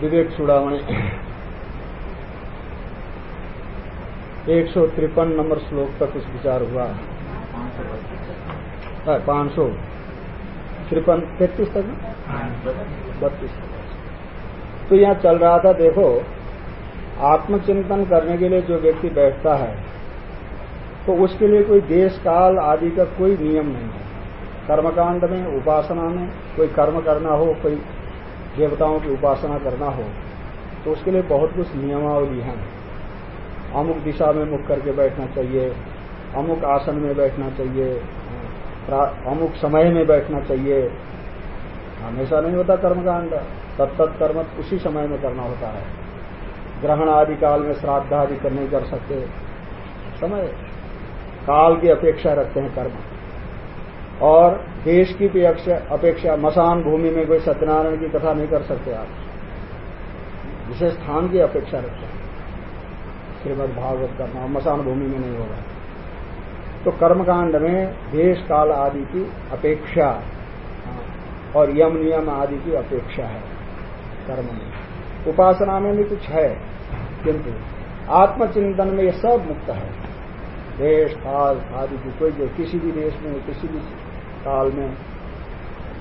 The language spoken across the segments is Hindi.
विवेक चूड़ामणि एक सौ तिरपन नंबर श्लोक तक कुछ विचार हुआ। है, पाँच सौ। तिरपन तैतीस तक बत्तीस तो यहाँ चल रहा था, देखो, आत्मचिंतन करने के लिए जो व्यक्ति बैठता है तो उसके लिए कोई देश काल आदि का कोई नियम नहीं है। कर्मकांड में, उपासना में कोई कर्म करना हो, कोई देवताओं की उपासना करना हो तो उसके लिए बहुत कुछ नियमावली हैं। अमुक दिशा में मुख करके बैठना चाहिए, अमुक आसन में बैठना चाहिए अमुक समय में बैठना चाहिए। हमेशा नहीं होता कर्मकांड तत्त कर्म उसी समय में करना होता है। ग्रहण आदि काल में श्राद्ध आदि कर नहीं कर सकते। समय, काल की अपेक्षा रखते हैं कर्म। और देश की अपेक्षा मसान भूमि में कोई सत्यनारायण की कथा नहीं कर सकते आप। विशेष स्थान की अपेक्षा रखते हैं श्रीमद भागवत करना मसान भूमि में नहीं होगा। तो कर्मकांड में देश काल आदि की अपेक्षा, और यम नियम आदि की अपेक्षा है कर्म में। उपासना में भी कुछ है, किंतु आत्मचिंतन में ये सब मुक्त है। देश, काल आदि की कोई जो किसी भी देश में, किसी भी काल में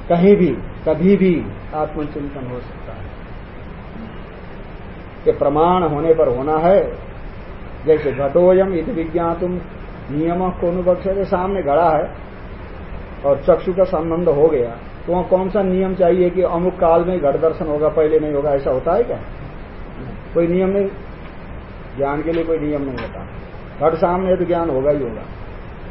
कहीं भी, कभी भी आत्मचिंतन हो सकता है। कि प्रमाण होने पर होना है। जैसे घटोयम इत विज्ञातुम, नियम को अनुपक्ष के सामने घड़ा है और चक्षु का संबंध हो गया तो वहाँ कौन सा नियम चाहिए कि अमुक काल में घट दर्शन होगा, पहले नहीं होगा, ऐसा होता है क्या? कोई नियम नहीं। ज्ञान के लिए कोई नियम नहीं होता। घट सामने तो ज्ञान होगा ही होगा।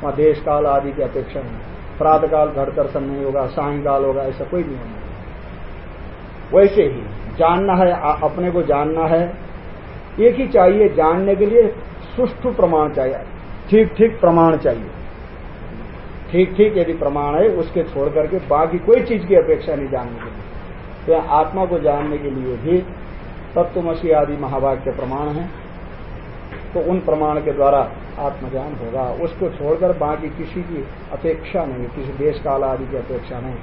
वहाँ देश काल आदि की अपेक्षा नहीं। प्रातः काल घट दर्शन नहीं होगा, सायकाल होगा, ऐसा कोई नियम नहीं। वैसे ही जानना है अपने को जानना है। एक ही चाहिए जानने के लिए, सुष्ठु प्रमाण चाहिए। ठीक ठीक प्रमाण चाहिए। ठीक ठीक यदि प्रमाण है, उसके छोड़ करके बाकी कोई चीज़ की अपेक्षा नहीं जानने के लिए। तो आत्मा को जानने के लिए भी तत्वमसी आदि महावाक्य प्रमाण है। तो उन प्रमाण के द्वारा आत्मज्ञान होगा। उसको छोड़कर बाकी किसी की अपेक्षा नहीं, किसी देश काल आदि की अपेक्षा नहीं।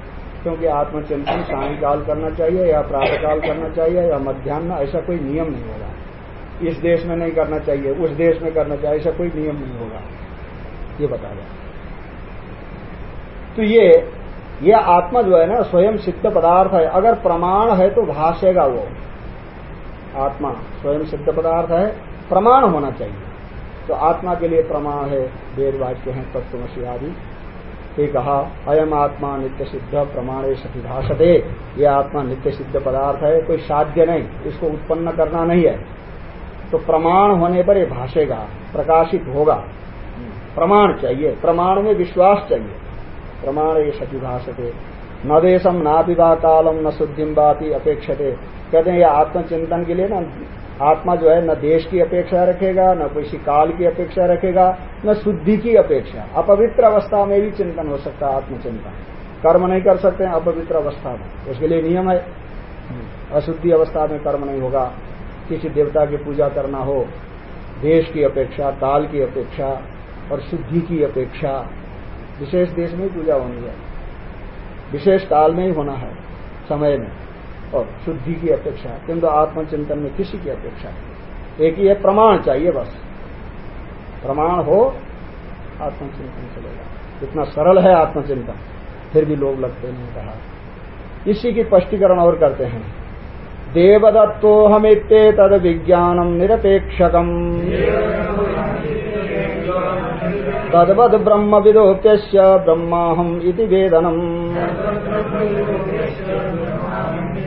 क्योंकि आत्मचिंतन सायकाल करना चाहिए या प्रातःकाल करना चाहिए या मध्यान्ह, ऐसा कोई नियम नहीं होगा। इस देश में नहीं करना चाहिए, उस देश में करना चाहिए, ऐसा कोई नियम नहीं होगा। ये बता दें तो ये ये आत्मा जो है ना, स्वयं सिद्ध पदार्थ है। अगर प्रमाण है तो भाषेगा वो। आत्मा स्वयं सिद्ध पदार्थ है, प्रमाण होना चाहिए। तो आत्मा के लिए प्रमाण है, वेद वाक्य है तत्वमसी आदि। ये कहा, अयम आत्मा नित्य सिद्ध, प्रमाण सती भाषते ये आत्मा नित्य सिद्ध पदार्थ है, कोई साध्य नहीं, इसको उत्पन्न करना नहीं है। तो प्रमाण होने पर ये भाषेगा प्रकाशित होगा। प्रमाण चाहिए, प्रमाण में विश्वास चाहिए। प्रमाण ये सती भाषते न देशम ना विवाह कालम न शुद्धिम बाती अपेक्षते। कहते हैं, ये आत्मचिंतन के लिए ना आत्मा जो है न देश की अपेक्षा रखेगा, न किसी काल की अपेक्षा रखेगा, न शुद्धि की अपेक्षा। अपवित्र अवस्था में भी चिंतन हो सकता है, आत्मचिंतन। कर्म नहीं कर सकते, अपवित्र अवस्था में। उसके लिए नियम है। अशुद्धि अवस्था में कर्म नहीं होगा। किसी देवता की पूजा करना हो, देश की अपेक्षा, काल की अपेक्षा और शुद्धि की अपेक्षा। विशेष देश में पूजा होनी है। विशेष काल में ही होना है, समय में। और शुद्धि की अपेक्षा है, किंतु आत्मचिंतन में किसी की अपेक्षा है। एक ही है, प्रमाण चाहिए बस। प्रमाण हो, आत्मचिंतन चलेगा। इतना सरल है आत्मचिंतन, फिर भी लोग लगते नहीं कहा इसी की स्पष्टीकरण और करते हैं। देवदत्तो देवदत्तोहमित्ते तद विज्ञानम निरपेक्षकम। तद्वद ब्रह्म विदोप्य ब्रह्माहम इति वेदनम।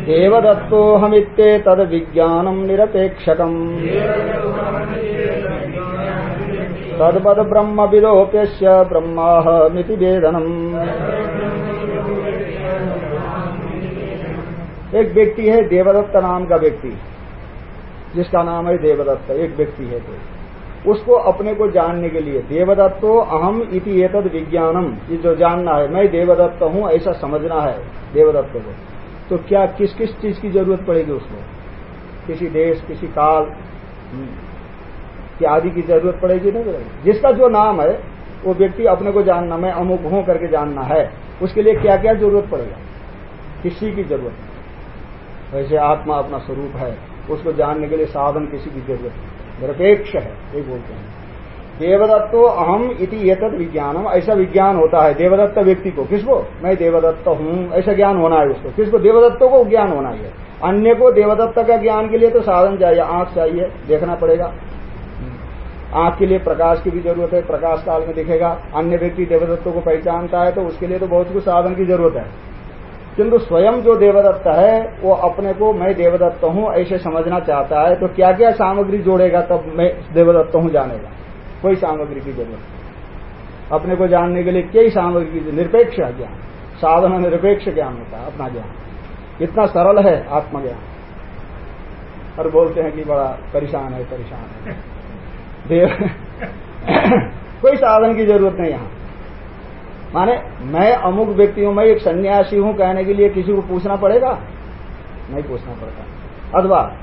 देवदत्तोहमित्ते तद विज्ञानम निरपेक्षकम। तद्वद ब्रह्म विदोप्य ब्रह्माहमिति वेदनम। एक व्यक्ति है देवदत्त नाम का व्यक्ति, जिसका नाम है देवदत्त, एक व्यक्ति है तो। उसको अपने को जानने के लिए देवदत्तो अहम इति एतद विज्ञानम, ये जो जानना है, मैं देवदत्त हूँ, ऐसा समझना है देवदत्त को। तो क्या किस किस चीज़ की ज़रूरत पड़ेगी उसको किसी देश किसी काल? हम्म, की आदि की ज़रूरत पड़ेगी नहीं पड़ेगी जिसका जो नाम है वो व्यक्ति अपने को जानना मैं अमुक हूँ करके जानना है उसके लिए क्या क्या ज़रूरत पड़ेगा? किसी की ज़रूरत वैसे आत्मा अपना स्वरूप है उसको जानने के लिए साधन किसी की ज़रूरत निरपेक्ष है ये बोलते हैं। देवदत्तो अहम इति एतद विज्ञानम। ऐसा विज्ञान होता है देवदत्त व्यक्ति को। किसको? मैं देवदत्त हूँ। ऐसा ज्ञान होना है उसको। किसको? देवदत्तों को ज्ञान होना है। अन्य को देवदत्त का ज्ञान के लिए तो साधन चाहिए। आँख चाहिए। देखना पड़ेगा। आँख के लिए प्रकाश की भी ज़रूरत है। प्रकाश काल में दिखेगा। अन्य व्यक्ति देवदत्तों को पहचानता है तो उसके लिए तो बहुत कुछ साधन की ज़रूरत है। किंतु स्वयं जो देवदत्त है, वो अपने को मैं देवदत्त हूँ, ऐसे समझना चाहता है तो क्या क्या सामग्री जोड़ेगा तब मैं देवदत्त हूँ जानेगा। कोई सामग्री की ज़रूरत अपने को जानने के लिए कई सामग्री की निरपेक्ष ज्ञान। साधन निरपेक्ष ज्ञान होता है, अपना ज्ञान। इतना सरल है आत्मज्ञान। और बोलते हैं कि बड़ा परेशान है परेशान है। देव कोई साधन की ज़रूरत नहीं यहाँ। माने मैं अमुक व्यक्ति हूँ मैं एक सन्यासी हूँ, कहने के लिए किसी को पूछना पड़ेगा? नहीं पूछना पड़ता। अथवा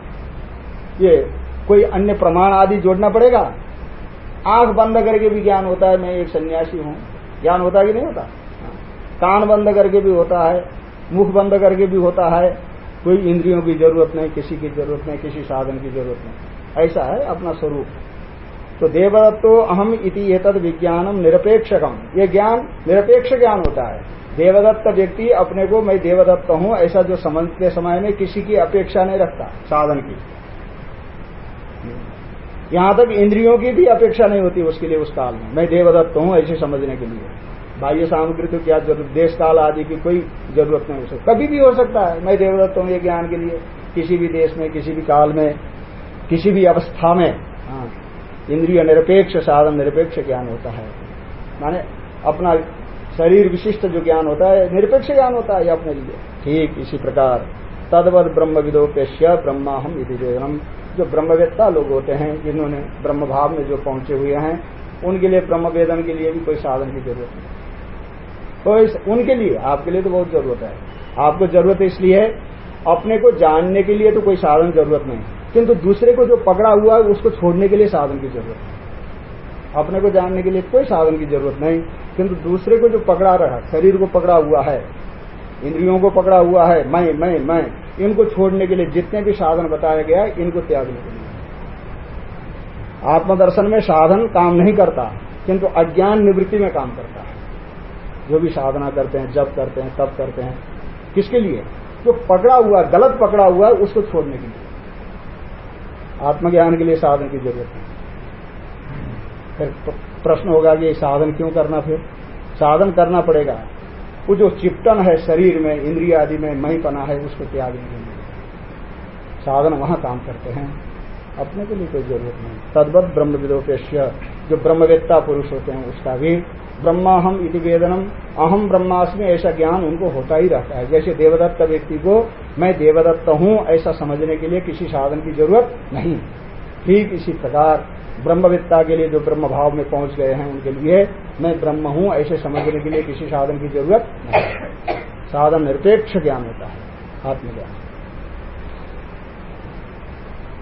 ये कोई अन्य प्रमाण आदि जोड़ना पड़ेगा? आँख बंद करके भी ज्ञान होता है, मैं एक सन्यासी हूँ। ज्ञान होता कि नहीं होता? कान बंद करके भी होता है, मुख बंद करके भी होता है, कोई इंद्रियों की ज़रूरत नहीं, किसी की ज़रूरत नहीं, किसी साधन की ज़रूरत नहीं। ऐसा है अपना स्वरूप। तो देवदत्तो अहम इति एतद विज्ञानम निरपेक्षकम। ये ज्ञान, निरपेक्ष ज्ञान होता है। देवदत्त व्यक्ति अपने को, मैं देवदत्त हूँ, ऐसा जो समझते समय में किसी की अपेक्षा नहीं रखता, साधन की। यहाँ तक इंद्रियों की भी अपेक्षा नहीं होती उसके लिए, उस काल में। मैं देवदत्त हूँ, ऐसे समझने के लिए। बाह्य सामग्री तो क्या ज़रूरत देश काल आदि की कोई ज़रूरत नहीं हो सकती। कभी भी हो सकता है, मैं देवदत्त हूँ ये ज्ञान के लिए। किसी भी देश में, किसी भी काल में, किसी भी अवस्था में हाँ इंद्रिय निरपेक्ष, साधन निरपेक्ष ज्ञान होता है। माने अपना शरीर विशिष्ट जो ज्ञान होता है, निरपेक्ष ज्ञान होता है अपने लिए। ठीक इसी प्रकार। तदवद ब्रह्म विदोपेश्य ब्रह्मा हम इति जो ब्रह्मवेत्ता लोग होते हैं, जिन्होंने ब्रह्म भाव में जो पहुँचे हुए हैं, उनके लिए ब्रह्म वेदन के लिए भी कोई साधन की ज़रूरत नहीं। तो इस, उनके लिए, आपके लिए तो बहुत ज़रूरत है। आपको ज़रूरत इसलिए है, अपने को जानने के लिए तो कोई साधन ज़रूरत नहीं। किंतु दूसरे को जो पकड़ा हुआ है, उसको छोड़ने के लिए साधन की ज़रूरत है अपने को जानने के लिए कोई साधन की ज़रूरत नहीं। किंतु दूसरे को जो पकड़ा रहा, शरीर को पकड़ा हुआ है इंद्रियों को पकड़ा हुआ है, मैं मैं मैं। इनको छोड़ने के लिए जितने भी साधन बताया गया है इनको त्यागने के लिए आत्मदर्शन में साधन काम नहीं करता, किंतु अज्ञान निवृत्ति में काम करता है। जो भी साधना करते हैं जब करते हैं तब करते हैं, किसके लिए? जो पकड़ा हुआ, गलत पकड़ा हुआ है, उसको छोड़ने के लिए। आत्मज्ञान के लिए साधन की ज़रूरत है फिर प्रश्न होगा कि साधन क्यों करना फिर? साधन करना पड़ेगा। वो जो चिपटन है शरीर में, इंद्रिया आदि में मही पना है, उसको त्याग नहीं साधन वहाँ काम करते हैं। अपने के लिए कोई ज़रूरत नहीं। तद्वत ब्रह्म विदोपेश्य जो ब्रह्मवेत्ता पुरुष होते हैं, उसका भी ब्रह्मा हम इति वेदनम। अहम ब्रह्मास्मि, ऐसा ज्ञान उनको होता ही रहता है। जैसे देवदत्त व्यक्ति को, मैं देवदत्त हूँ, ऐसा समझने के लिए किसी साधन की ज़रूरत नहीं। ठीक इसी प्रकार ब्रह्मविद्ता के लिए जो ब्रह्म भाव में पहुँच गए हैं, उनके लिए मैं ब्रह्म हूँ, ऐसे समझने के लिए किसी साधन की ज़रूरत नहीं। साधन निरपेक्ष ज्ञान होता है, आत्मज्ञान।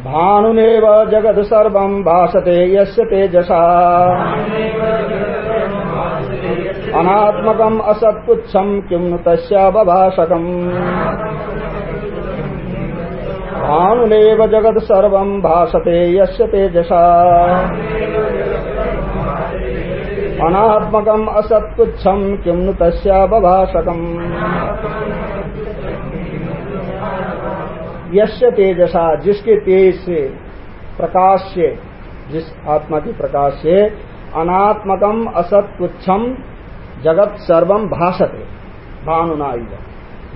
भानुनेव जगद सर्व भाषते यस्य तेजसा। अनात्मकम असत्पुच्छम किम तस्यावभाषकम भानुनेव जगत सर्व भाषते यस्य तेजसा। अनात्मकम असत्पुच्छम किम नु तस्यावभाषकम यस्य तेजसा जिसके तेज से प्रकाश से जिस आत्मा के प्रकाश से अनात्मकम असत्पुच्छम जगत सर्वम भाषते भानुना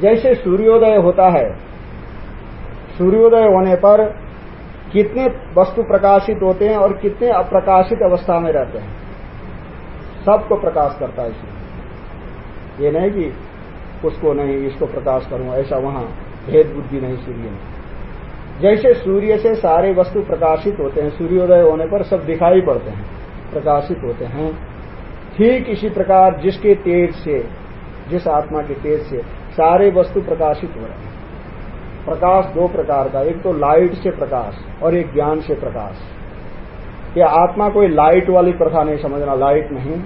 जैसे सूर्योदय होता है सूर्योदय होने पर कितने वस्तु प्रकाशित होते हैं और कितने अप्रकाशित अवस्था में रहते हैं। सबको प्रकाश करता है सूर्य। ये नहीं कि उसको नहीं, इसको प्रकाश करूँ, ऐसा वहाँ भेद बुद्धि नहीं सूर्य में। जैसे सूर्य से सारे वस्तु प्रकाशित होते हैं, सूर्योदय होने पर सब दिखाई पड़ते हैं, प्रकाशित होते हैं। ठीक इसी प्रकार जिसके तेज से, जिस आत्मा के तेज से सारे वस्तु प्रकाशित हो रहे हैं। प्रकाश दो प्रकार का, एक तो लाइट से प्रकाश और एक ज्ञान से प्रकाश। ये आत्मा कोई लाइट वाली प्रथा नहीं समझना लाइट नहीं।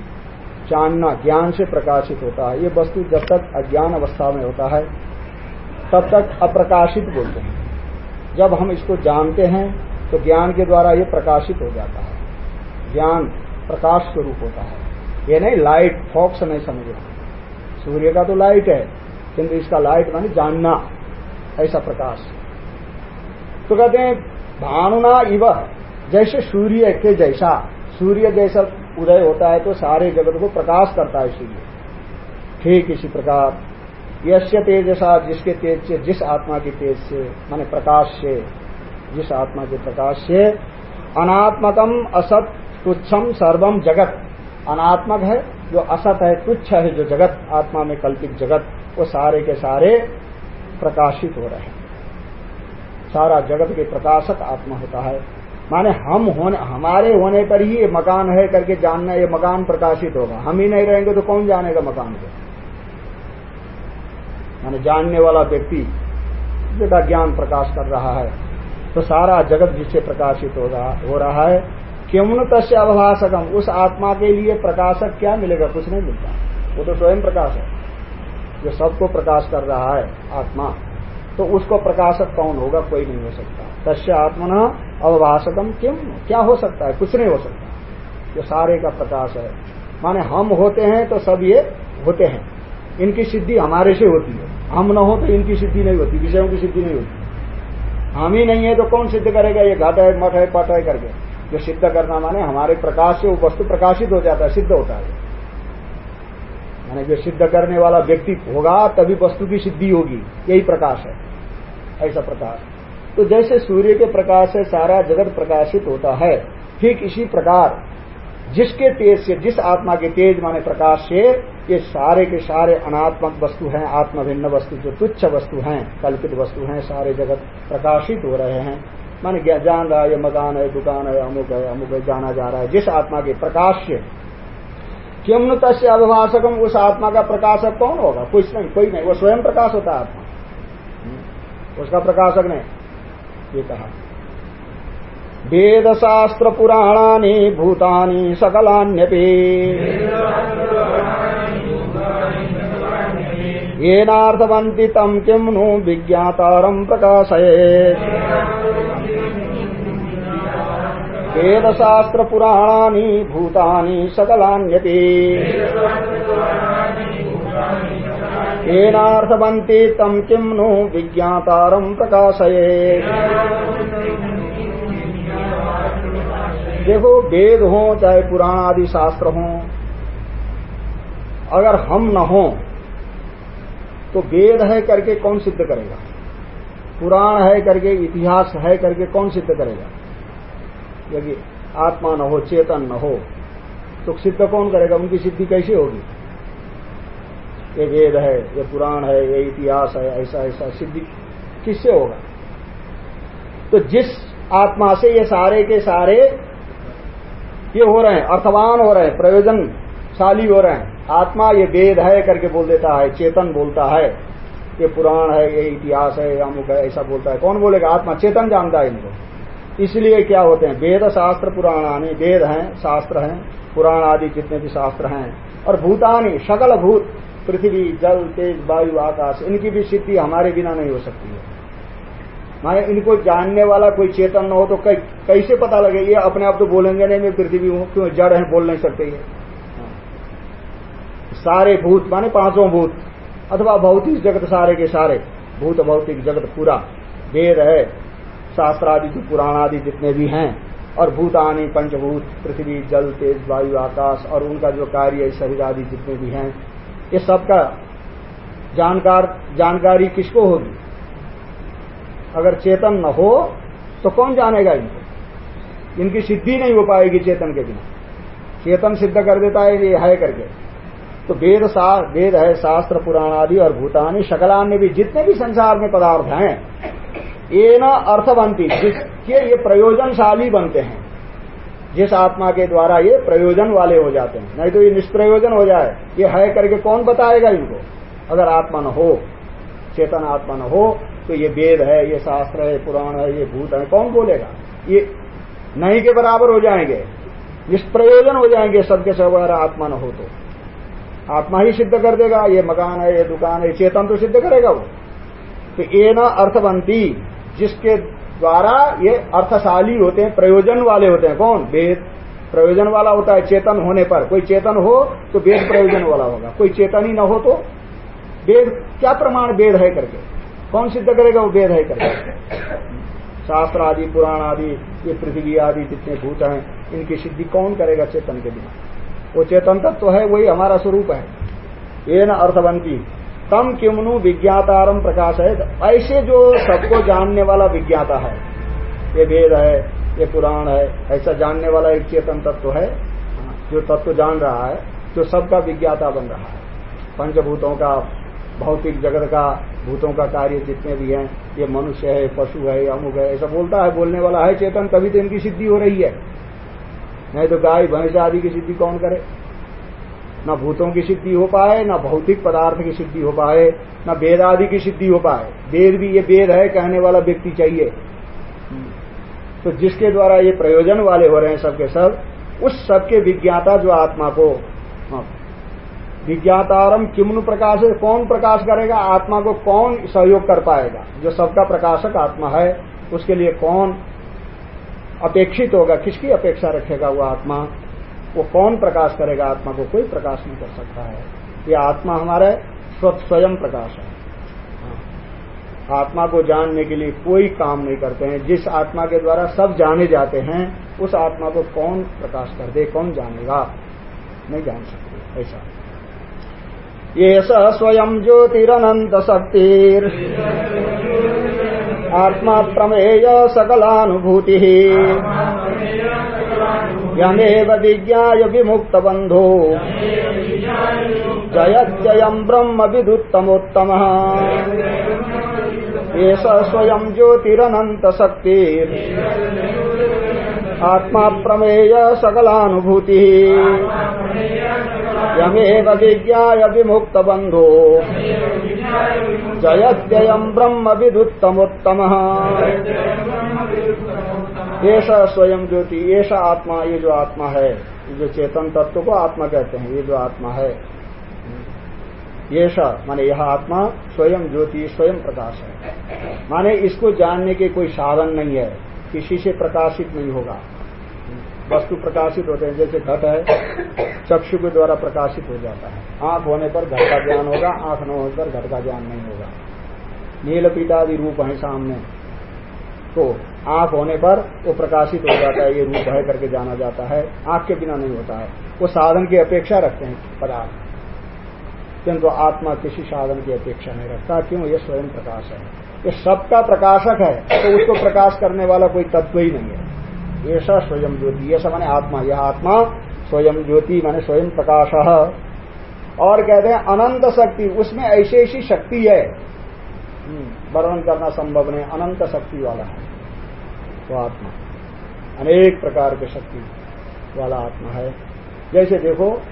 जानना ज्ञान से प्रकाशित होता है। ये वस्तु जब तक अज्ञान अवस्था में होता है, तब तक अप्रकाशित बोलते हैं। जब हम इसको जानते हैं तो ज्ञान के द्वारा ये प्रकाशित हो जाता है। ज्ञान प्रकाश स्वरूप होता है। ये नहीं लाइट फॉक्स नहीं समझना। सूर्य का तो लाइट है, किंतु इसका लाइट मानी जानना। ऐसा प्रकाश। तो कहते हैं, भानुना इव, जैसे सूर्य के जैसा, सूर्य जैसा उदय होता है तो सारे जगत को प्रकाश करता है सूर्य। ठीक इसी प्रकार यश्य तेजसा जिसके तेज से, जिस आत्मा के तेज से, माने प्रकाश से, जिस आत्मा के प्रकाश से अनात्मकम असत तुच्छम सर्वम जगत। अनात्मक है, जो असत है, तुच्छ है जो जगत, आत्मा में कल्पित जगत, वो सारे के सारे प्रकाशित हो रहे हैं। सारा जगत के प्रकाशक आत्मा होता है। माने हम होने, हमारे होने पर ही ये मकान है करके जानना, ये मकान प्रकाशित होगा। हम ही नहीं रहेंगे तो कौन जानेगा मकान को? माने जानने वाला व्यक्ति का ज्ञान प्रकाश कर रहा है तो सारा जगत जिससे प्रकाशित हो रहा हो रहा है किमुन तस्य अवभाषकम। उस आत्मा के लिए प्रकाशक क्या मिलेगा? कुछ नहीं मिलता। वो तो स्वयं प्रकाश है जो सबको प्रकाश कर रहा है, आत्मा तो उसको प्रकाशक कौन होगा? कोई नहीं हो सकता। तस्य आत्मना अवभाषकम क्यों क्या हो सकता है? कुछ नहीं हो सकता। जो सारे का प्रकाश है। माने हम होते हैं तो सब ये होते हैं। इनकी सिद्धि हमारे से होती है। हम न हो तो इनकी सिद्धि नहीं होती, विषयों की सिद्धि नहीं होती। हम ही नहीं है तो कौन सिद्ध करेगा? ये घट है, मठ है पट है करके। जो सिद्ध करना माने हमारे प्रकाश से वो वस्तु प्रकाशित हो जाता है, सिद्ध होता है। माने जो सिद्ध करने वाला व्यक्ति होगा, तभी वस्तु की सिद्धि होगी। यही प्रकाश है। ऐसा प्रकाश। तो जैसे सूर्य के प्रकाश से सारा जगत प्रकाशित होता है, ठीक इसी प्रकार जिसके तेज से, जिस आत्मा के तेज माने प्रकाश से, ये सारे के सारे अनात्मक वस्तु हैं आत्मभिन्न वस्तु, जो तुच्छ वस्तु हैं, कल्पित वस्तु हैं, सारे जगत प्रकाशित हो रहे हैं। माने जान रहा है, मकान है, दुकान है, अमुक है अमुक है, जाना जा रहा है। जिस आत्मा के प्रकाश से किमनु तस्य अभिभाषकम उस आत्मा का प्रकाशक कौन होगा? कुछ नहीं, कोई नहीं, वो स्वयं प्रकाश होता है आत्मा। हम्म। उसका प्रकाशक नहीं, ये कहा। वेद शास्त्र पुराणानि भूतानि सकलान्यपि। येनार्थवन्ति तम किं नु विज्ञातारम् प्रकाशयेत् वेदशास्त्रपुराणानि भूतानि सकलान्यपि। येनार्थवन्ति तम किं नु विज्ञातारम् प्रकाशये। देखो वेद हो चाहे पुराण आदि शास्त्र हो। अगर हम न हो तो वेद है करके कौन सिद्ध करेगा? पुराण है करके, इतिहास है करके कौन सिद्ध करेगा? यदि आत्मा न हो, चेतन न हो तो सिद्ध कौन करेगा? उनकी सिद्धि कैसे होगी? ये वेद है, ये पुराण है, ये इतिहास है, ऐसा ऐसा सिद्धि किससे होगा? तो जिस आत्मा से ये सारे के सारे ये हो रहे हैं, अर्थवान हो रहे हैं, प्रयोजनशाली हो रहे हैं, आत्मा ये वेद है करके बोल देता है, चेतन बोलता है, ये पुराण है, ये इतिहास है, अमुक है, ऐसा बोलता है, कौन बोलेगा? आत्मा चेतन जानता है इनको। इसलिए क्या होते हैं? वेद शास्त्र पुराणानी वेद हैं शास्त्र हैं पुराण आदि जितने भी शास्त्र हैं और भूतानी सकल भूत पृथ्वी जल तेज वायु आकाश इनकी भी सिद्धि हमारे बिना नहीं हो सकती है। माने इनको जानने वाला कोई चेतन न हो तो कै, कैसे पता लगे? ये अपने आप तो बोलेंगे नहीं मैं पृथ्वी हूँ क्यों जड़ है बोल नहीं सकते ये। सारे भूत माने पाँचों भूत अथवा भौतिक जगत सारे के सारे भूत भौतिक जगत पूरा वेद है। शास्त्र आदि जो पुराण आदि जितने भी हैं, और भूतानी, पंचभूत, पृथ्वी, जल, तेज, वायु, आकाश, और उनका जो कार्य शरीर आदि जितने भी हैं, ये सबका जानकार, जानकारी किसको होगी? अगर चेतन न हो तो कौन जानेगा इनको? इनकी सिद्धि नहीं हो पाएगी चेतन के बिना। चेतन सिद्ध कर देता है ये है करके। तो वेद वेद है, शास्त्र पुराण आदि और भूतानी, शकलान्य भी जितने भी संसार में पदार्थ हैं ये न अर्थवंती, जिसके ये प्रयोजनशाली बनते हैं, जिस आत्मा के द्वारा ये प्रयोजन वाले हो जाते हैं। नहीं तो ये निष्प्रयोजन हो जाए। ये है करके कौन बताएगा इनको? अगर आत्मा न हो, चेतन आत्मा न हो तो ये वेद है, ये शास्त्र है पुराण है, ये भूत है, कौन बोलेगा? ये नहीं के बराबर हो जाएँगे। निष्प्रयोजन हो जाएँगे सबके सब, अगर आत्मा न हो तो। आत्मा ही सिद्ध कर देगा, ये मकान है, ये दुकान है चेतन तो सिद्ध करेगा वो। तो ये न अर्थवंती जिसके द्वारा ये अर्थशाली होते हैं, प्रयोजन वाले होते हैं। कौन? वेद। प्रयोजन वाला होता है चेतन होने पर। कोई चेतन हो तो वेद प्रयोजन वाला होगा। कोई चेतन ही न हो तो वेद, क्या प्रमाण वेद है करके? कौन सिद्ध करेगा वो वेद है करके? शास्त्र आदि, पुराण आदि, ये पृथ्वी आदि जितने भूत हैं, इनकी सिद्धि कौन करेगा चेतन के बिना? वो चेतन तत्व तो है, वही हमारा स्वरूप है। ये न अर्थवंती। तम किमनु विज्ञातारम प्रकाश है ऐसे जो सबको जानने वाला विज्ञाता है, ये वेद है, ये पुराण है, ऐसा जानने वाला एक चेतन तत्व है, जो तत्व जान रहा है, जो सबका विज्ञाता बन रहा है। पंचभूतों का, भौतिक जगत का, भूतों का कार्य जितने भी हैं, ये मनुष्य है, पशु है, अमुक है, ऐसा बोलता है, बोलने वाला है चेतन, तभी तो इनकी सिद्धि हो रही है। नहीं तो गाय, भैंस आदि की सिद्धि कौन करे? न भूतों की सिद्धि हो पाए न भौतिक पदार्थ की सिद्धि हो पाए न वेद आदि की सिद्धि हो पाए। वेद भी ये वेद है कहने वाला व्यक्ति चाहिए। तो जिसके द्वारा ये प्रयोजन वाले हो रहे हैं सबके सब उस सबके विज्ञाता जो आत्मा को हाँ, विज्ञातारम किमनु प्रकाश है कौन प्रकाश करेगा? आत्मा को कौन सहयोग कर पाएगा? जो सबका प्रकाशक आत्मा है उसके लिए कौन अपेक्षित होगा? किसकी अपेक्षा रखेगा वो आत्मा? वो कौन प्रकाश करेगा? आत्मा को कोई प्रकाश नहीं कर सकता है। ये आत्मा हमारे स्वयं प्रकाश है। हाँ। आत्मा को जानने के लिए कोई काम नहीं करते हैं। जिस आत्मा के द्वारा सब जाने जाते हैं, उस आत्मा को कौन प्रकाश कर दे, कौन जानेगा? नहीं जान सकते। ऐसा। ये स्वयं ज्योतिरनंत शक्तिर। आत्मा प्रमेय सकलानुभूति। यमेव विज्ञाय विमुक्त बंधो जयत्ययम् ब्रह्म विदुत्तमोत्तम एष स्वयं ज्योतिरनंत शक्ति आत्मा प्रमेय सकलानुभूति। यमेव विज्ञाय विमुक्त बंधो जयत्ययम ब्रह्म विदुत्तमोत्तम ऐसा स्वयं ज्योति ऐसा आत्मा, ये जो आत्मा है, जो चेतन तत्व को आत्मा कहते हैं, ये जो आत्मा है। ये माने यह आत्मा स्वयं ज्योति, स्वयं प्रकाश है। माने इसको जानने के कोई साधन नहीं है, किसी से प्रकाशित नहीं होगा। वस्तु प्रकाशित होते हैं, जैसे घट है, चक्षु के द्वारा प्रकाशित हो जाता है। आँख होने पर घट का ज्ञान होगा, आँख न होने पर घट का ज्ञान नहीं होगा। नील पीतादि रूप है सामने। तो आँख होने पर वो प्रकाशित हो जाता है, ये रूप है करके जाना जाता है। आँख के बिना नहीं होता है। वो साधन की अपेक्षा रखते हैं, पदार्थ। किंतु आत्मा किसी साधन की अपेक्षा नहीं रखता, क्यों? ये स्वयं प्रकाश है। ये सबका प्रकाशक है तो उसको प्रकाश करने वाला कोई तत्व ही नहीं है। ऐसा स्वयं ज्योति, ऐसा माने आत्मा। यह आत्मा स्वयं ज्योति, माने स्वयं प्रकाश। और कहते हैं, अनंत शक्ति, उसमें ऐसी ऐसी शक्ति है वर्णन करना संभव नहीं, अनंत शक्ति वाला है, वो आत्मा। अनेक प्रकार के शक्ति वाला आत्मा है। जैसे देखो,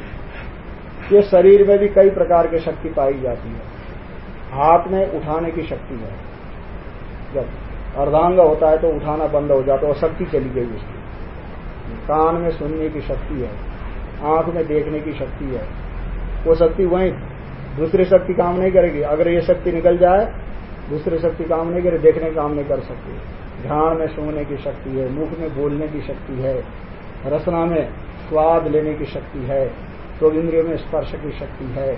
ये शरीर में भी कई प्रकार की शक्ति पाई जाती है। हाथ में उठाने की शक्ति है। जब अर्धांग होता है तो उठाना बंद हो जाता है वो शक्ति चली गई उसकी। कान में सुनने की शक्ति है, आँख में देखने की शक्ति है। वो शक्ति वहीं दूसरी शक्ति काम नहीं करेगी। अगर ये शक्ति निकल जाए दूसरी शक्ति काम नहीं करे, देखने काम नहीं कर सकती। ध्यान में सुनने की शक्ति है, मुख में बोलने की शक्ति है रसना में स्वाद लेने की शक्ति है तो इंद्रियों में स्पर्श की शक्ति है,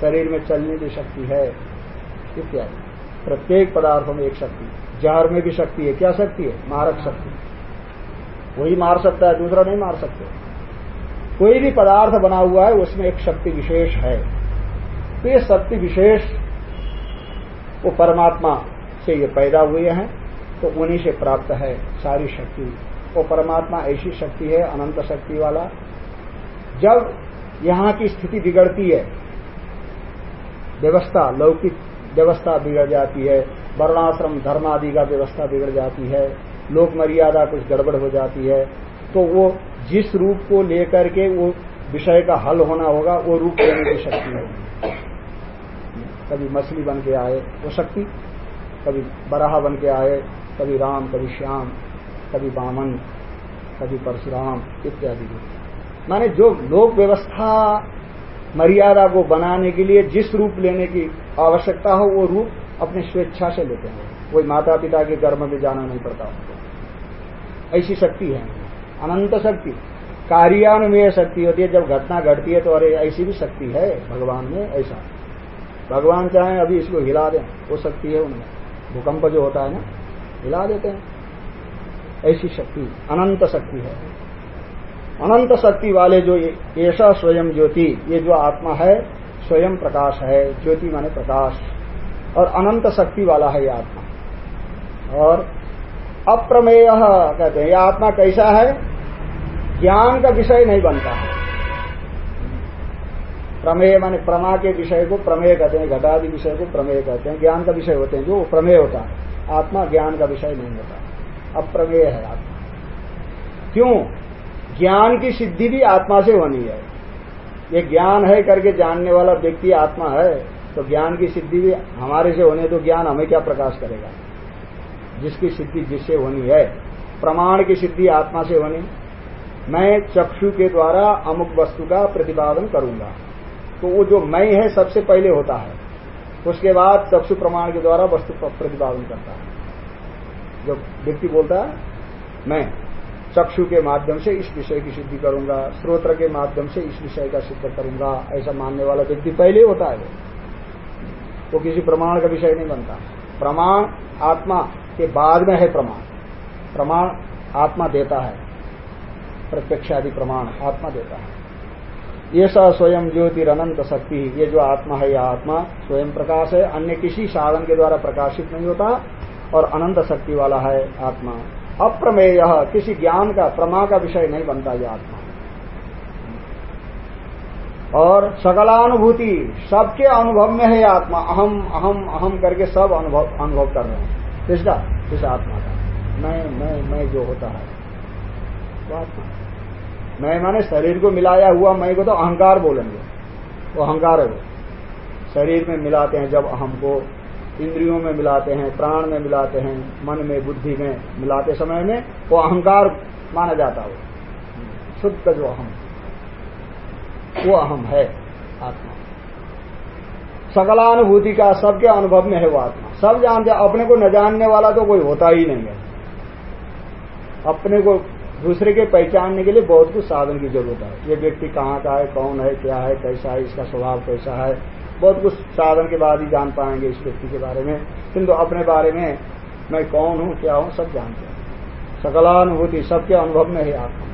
शरीर में चलने की शक्ति है, इत्यादि। प्रत्येक पदार्थों में एक शक्ति जहर में भी शक्ति है, क्या शक्ति है? मारक शक्ति। वही मार सकता है, दूसरा नहीं मार सकते। कोई भी पदार्थ बना हुआ है, उसमें एक शक्ति विशेष है। तो ये शक्ति विशेष वो परमात्मा से ये पैदा हुए हैं तो उन्हीं से प्राप्त है सारी शक्ति। वो परमात्मा ऐसी शक्ति है, अनंत शक्ति वाला। जब यहाँ की स्थिति बिगड़ती है, व्यवस्था, लौकिक व्यवस्था बिगड़ जाती है, वर्णाश्रम धर्म आदि का व्यवस्था बिगड़ जाती है लोक मर्यादा कुछ गड़बड़ हो जाती है तो वो जिस रूप को लेकर के वो विषय का हल होना होगा, वो रूप लेने की शक्ति होगी कभी मछली बन के आए वो शक्ति, कभी बराह बन के आए, कभी राम, कभी श्याम, कभी बामन, कभी परशुराम इत्यादि। माने जो लोक व्यवस्था मर्यादा को बनाने के लिए जिस रूप लेने की आवश्यकता हो, वो रूप अपने स्वेच्छा से लेते हैं। कोई माता पिता के गर्भ में जाना नहीं पड़ता उनको। ऐसी शक्ति है। अनंत शक्ति। कार्यान्वय शक्ति होती है। जब घटना घटती है तो अरे, ऐसी भी शक्ति है। भगवान में ऐसा। भगवान चाहे, अभी इसको हिला दें। वो शक्ति है उनमें। भूकंप जो होता है ना, हिला देते हैं। ऐसी शक्ति, अनंत शक्ति है। अनंत शक्ति वाले जो ऐसा स्वयं ज्योति, ये जो आत्मा है, स्वयं प्रकाश है, ज्योति माने प्रकाश। और अनंत शक्ति वाला है ये आत्मा। और अप्रमेय कहते हैं यह आत्मा कैसा है? ज्ञान का विषय नहीं बनता। है प्रमेय माने प्रमा के विषय को प्रमेय कहते हैं, घटादि विषय को प्रमेय कहते हैं, ज्ञान का विषय होते हैं, जो प्रमेय होता है। आत्मा ज्ञान का विषय नहीं होता। अप्रमेय है आत्मा। क्यों? ज्ञान की सिद्धि भी आत्मा से होनी है। ये ज्ञान है करके जानने वाला व्यक्ति आत्मा है तो ज्ञान की सिद्धि भी हमारे से होने तो ज्ञान हमें क्या प्रकाश करेगा? जिसकी सिद्धि जिससे होनी है। प्रमाण की सिद्धि आत्मा से होनी। मैं चक्षु के द्वारा अमुक वस्तु का प्रतिपादन करूँगा। तो वो जो मैं है सबसे पहले होता है। उसके बाद चक्षु प्रमाण के द्वारा वस्तु प्रतिपादन करता है। जब व्यक्ति बोलता है, मैं चक्षु के माध्यम से इस विषय की सिद्धि करूँगा, स्रोत्र के माध्यम से इस विषय का सिद्ध करूँगा, ऐसा मानने वाला व्यक्ति पहले होता है वो किसी प्रमाण का विषय नहीं बनता। प्रमाण आत्मा के बाद में है प्रमाण। प्रमाण आत्मा देता है। प्रत्यक्षादि प्रमाण आत्मा देता है। ये स्वयं ज्योतिर अनंत शक्ति, ये जो आत्मा है यह आत्मा स्वयं प्रकाश है, अन्य किसी साधन के द्वारा प्रकाशित नहीं होता और अनंत शक्ति वाला है आत्मा। अप्रमेय, किसी ज्ञान का, प्रमा का विषय नहीं बनता यह आत्मा। और सकलानुभूति, सबके अनुभव में है आत्मा। अहम अहम अहम करके सब अनुभव अनुभव कर रहे हैं। किसका किस आत्मा का। मैं मैं मैं जो होता है। वो आत्मा। मैं माने शरीर को मिलाया हुआ मैं को तो अहंकार बोलेंगे। वो अहंकार है वो। शरीर में मिलाते हैं जब अहम को, इंद्रियों में मिलाते हैं, प्राण में मिलाते हैं, मन में, बुद्धि में मिलाते समय में वो अहंकार माना जाता है। शुद्ध जो अहम, वो अहम है आत्मा। सकलानुभूति का सबके अनुभव में है वो आत्मा। सब जानते अपने को न जानने वाला तो कोई होता ही नहीं है। अपने को दूसरे के पहचानने के लिए बहुत कुछ साधन की ज़रूरत है। ये व्यक्ति कहाँ का है, कौन है, क्या है, कैसा है, इसका स्वभाव कैसा है, बहुत कुछ साधन के बाद ही जान पाएँगे इस व्यक्ति के बारे में। किंतु अपने बारे में, मैं कौन हूँ, क्या हूँ, सब जानते हैं। सकलानुभूति सबके अनुभव में है आत्मा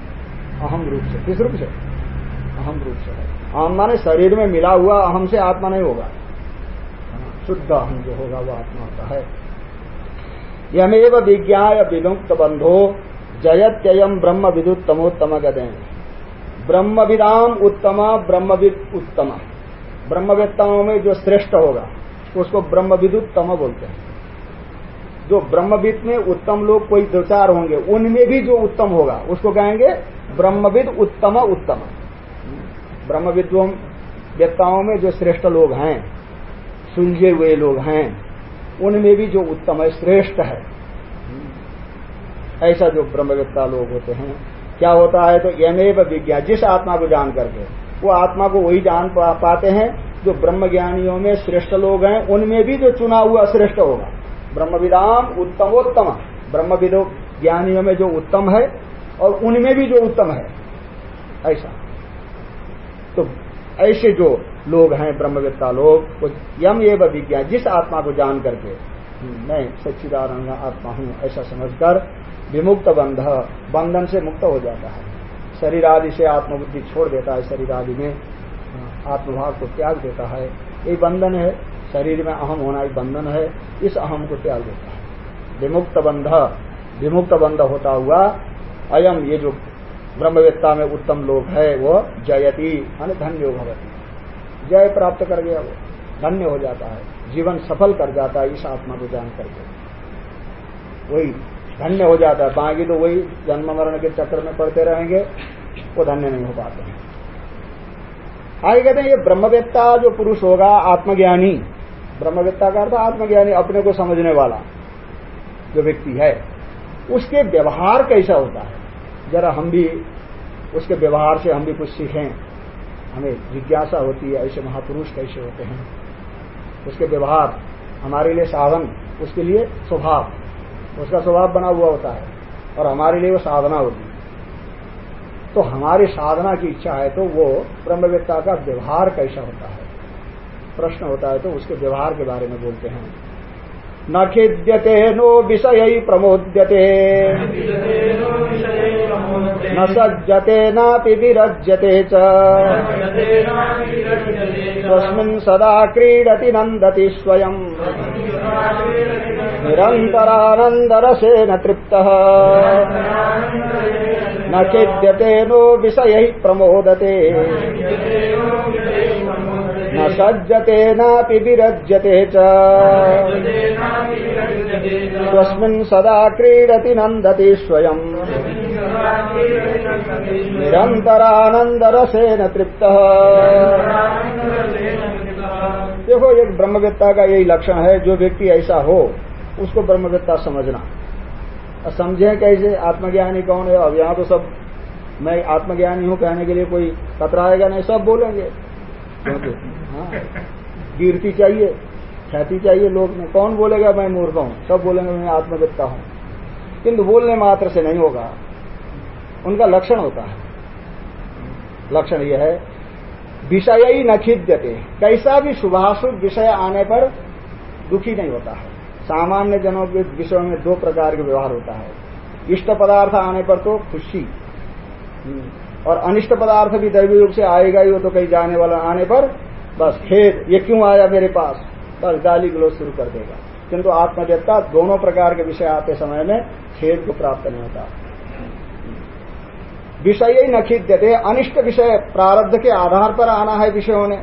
अहम रूप से। किस रूप से? अहम रूप से है। अहम माने शरीर में मिला हुआ अहम से आत्मा नहीं होगा। शुद्ध अहम जो होगा, वो आत्मा होता है। यमेव विज्ञा विमुक्त बंधो जयत्ययम ब्रह्म विदुत तमोत्तम हैं ब्रह्मविदाम उत्तम, ब्रह्मविद उत्तम। ब्रह्मवेत्ताओं में जो श्रेष्ठ होगा, उसको ब्रह्मविदुत तम बोलते हैं। जो ब्रह्मविद में उत्तम लोग कोई दो चार होंगे, उनमें भी जो उत्तम होगा, उसको कहेंगे ब्रह्मविद उत्तम उत्तम। ब्रह्मविद वेत्ताओं में जो श्रेष्ठ लोग हैं, सुलझे हुए लोग हैं, उनमें भी जो उत्तम है, श्रेष्ठ है। ऐसा जो ब्रह्मवेत्ता लोग होते हैं क्या होता है तो यमेव विज्ञा जिस आत्मा को जान करके वो आत्मा को वही जान पा, पाते हैं जो ब्रह्म ज्ञानियों में श्रेष्ठ लोग हैं उनमें भी जो चुना हुआ श्रेष्ठ होगा। ब्रह्मविदाम उत्तमोत्तम ब्रह्मविदो ज्ञानियों में जो उत्तम है और उनमें भी जो उत्तम है। ऐसा। तो ऐसे जो लोग हैं ब्रह्मवेत्ता लोग वो यम एवं विज्ञान जिस आत्मा को जान करके मैं सच्चिदानंद आत्मा हूँ ऐसा समझकर विमुक्त बंध बंधन से मुक्त हो जाता है। शरीर आदि से आत्मबुद्धि छोड़ देता है, शरीर आदि में आत्मभाव को त्याग देता है। ये बंधन है, शरीर में अहम होना एक बंधन है, इस अहम को त्याग देता है। विमुक्त बंध विमुक्त बंध होता हुआ अयम, ये जो ब्रह्मवेत्ता में उत्तम लोग है, वो जयती, मान धन्य भगवती जय प्राप्त कर गया वो, धन्य हो जाता है। जीवन सफल कर जाता है, इस आत्मा को जान करके। वही धन्य हो जाता है। बाकी तो वही जन्म मरण के चक्र में पड़ते रहेंगे, वो धन्य नहीं हो पाते। हैं आगे कहते हैं, ये ब्रह्मवेत्ता जो पुरुष होगा, आत्मज्ञानी। ब्रह्मवेत्ता का अर्थ आत्मज्ञानी, अपने को समझने वाला जो व्यक्ति है, उसके व्यवहार कैसा होता है? जरा हम भी उसके व्यवहार से हम भी कुछ सीखें। हमें जिज्ञासा होती है, ऐसे महापुरुष कैसे होते हैं? उसके व्यवहार, हमारे लिए साधन, उसके लिए स्वभाव। उसका स्वभाव बना हुआ होता है और हमारे लिए वो साधना होती है। तो हमारी साधना की इच्छा है तो वो ब्रह्मवेत्ता का व्यवहार कैसा होता है? प्रश्न होता है तो उसके व्यवहार के बारे में बोलते हैं। न खिद्यते, नो विषय प्रमोद्यते। न सज्जते, नापि विरज्यते सदा क्रीडति नन्दति स्वयम्। निरन्तरानन्दरसेन तृप्तः। न खिद्यते नो विषयैः प्रमोदते। न सज्जते नापि विरज्यते सदा क्रीडति नन्दति स्वयम्। निरन्तरानन्दरसेन तृप्तः। देखो, एक ब्रह्मवेत्ता का यही लक्षण है, जो व्यक्ति ऐसा हो उसको ब्रह्मवेत्ता समझना। और समझे कैसे? आत्मज्ञानी कौन है? अब यहाँ तो सब, मैं आत्मज्ञानी हूँ, कहने के लिए कोई कतराएगा नहीं, सब बोलेंगे। हाँ कीर्ति चाहिए, ख्याति चाहिए लोग में। कौन बोलेगा मैं मूर्ख हूँ? सब बोलेंगे मैं आत्मविद्ता हूँ। किंतु बोलने मात्र से नहीं होगा। उनका लक्षण होता है। लक्षण यह है, विषय ही न खिद्यते। कैसा भी शुभाशुभ विषय आने पर दुखी नहीं होता है। सामान्य जनों के विषयों में दो प्रकार के व्यवहार होता है। इष्ट पदार्थ आने पर तो खुशी। और अनिष्ट पदार्थ भी दैवी रूप से आएगा ही वो तो कहीं जाने वाला आने पर बस खेद, ये क्यों आया मेरे पास? बस गाली गलोच शुरू कर देगा। किंतु आत्मवेत्ता दोनों प्रकार के विषय आते समय में खेद को प्राप्त नहीं होता। विषय ही न खिद्यते, अनिष्ट विषय प्रारब्ध के आधार पर आना है विषयों ने।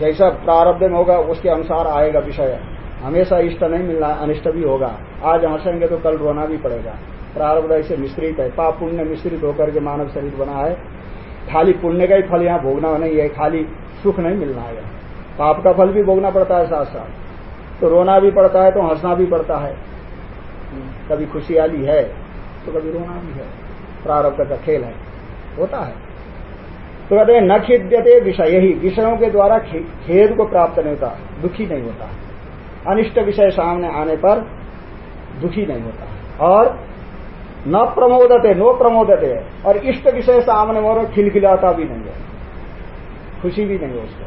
जैसा प्रारब्ध में होगा, उसके अनुसार आएगा विषय। हमेशा इष्ट नहीं मिलना अनिष्ट भी होगा। आज हंसेंगे तो कल रोना भी पड़ेगा। प्रारब्ध ऐसे मिश्रित है। पाप पुण्य मिश्रित होकर के मानव शरीर बना है। खाली पुण्य का ही फल यहाँ भोगना नहीं है। खाली सुख नहीं मिलना है। पाप का फल भी भोगना पड़ता है साथ साथ तो रोना भी पड़ता है तो हंसना भी पड़ता है। कभी खुशहाली है तो कभी रोना भी है। प्रारब्ध का खेल है। होता है। तो कहते हैं, न खिद्यते विषय ही। विषयों के द्वारा खेद को प्राप्त नहीं होता। दुखी नहीं होता। अनिष्ट विषय सामने आने पर दुखी नहीं होता। और न प्रमोदते, नो प्रमोदते, और इष्ट विषय सामने मोर खिलखिलाता भी नहीं है। खुशी भी नहीं है उसको।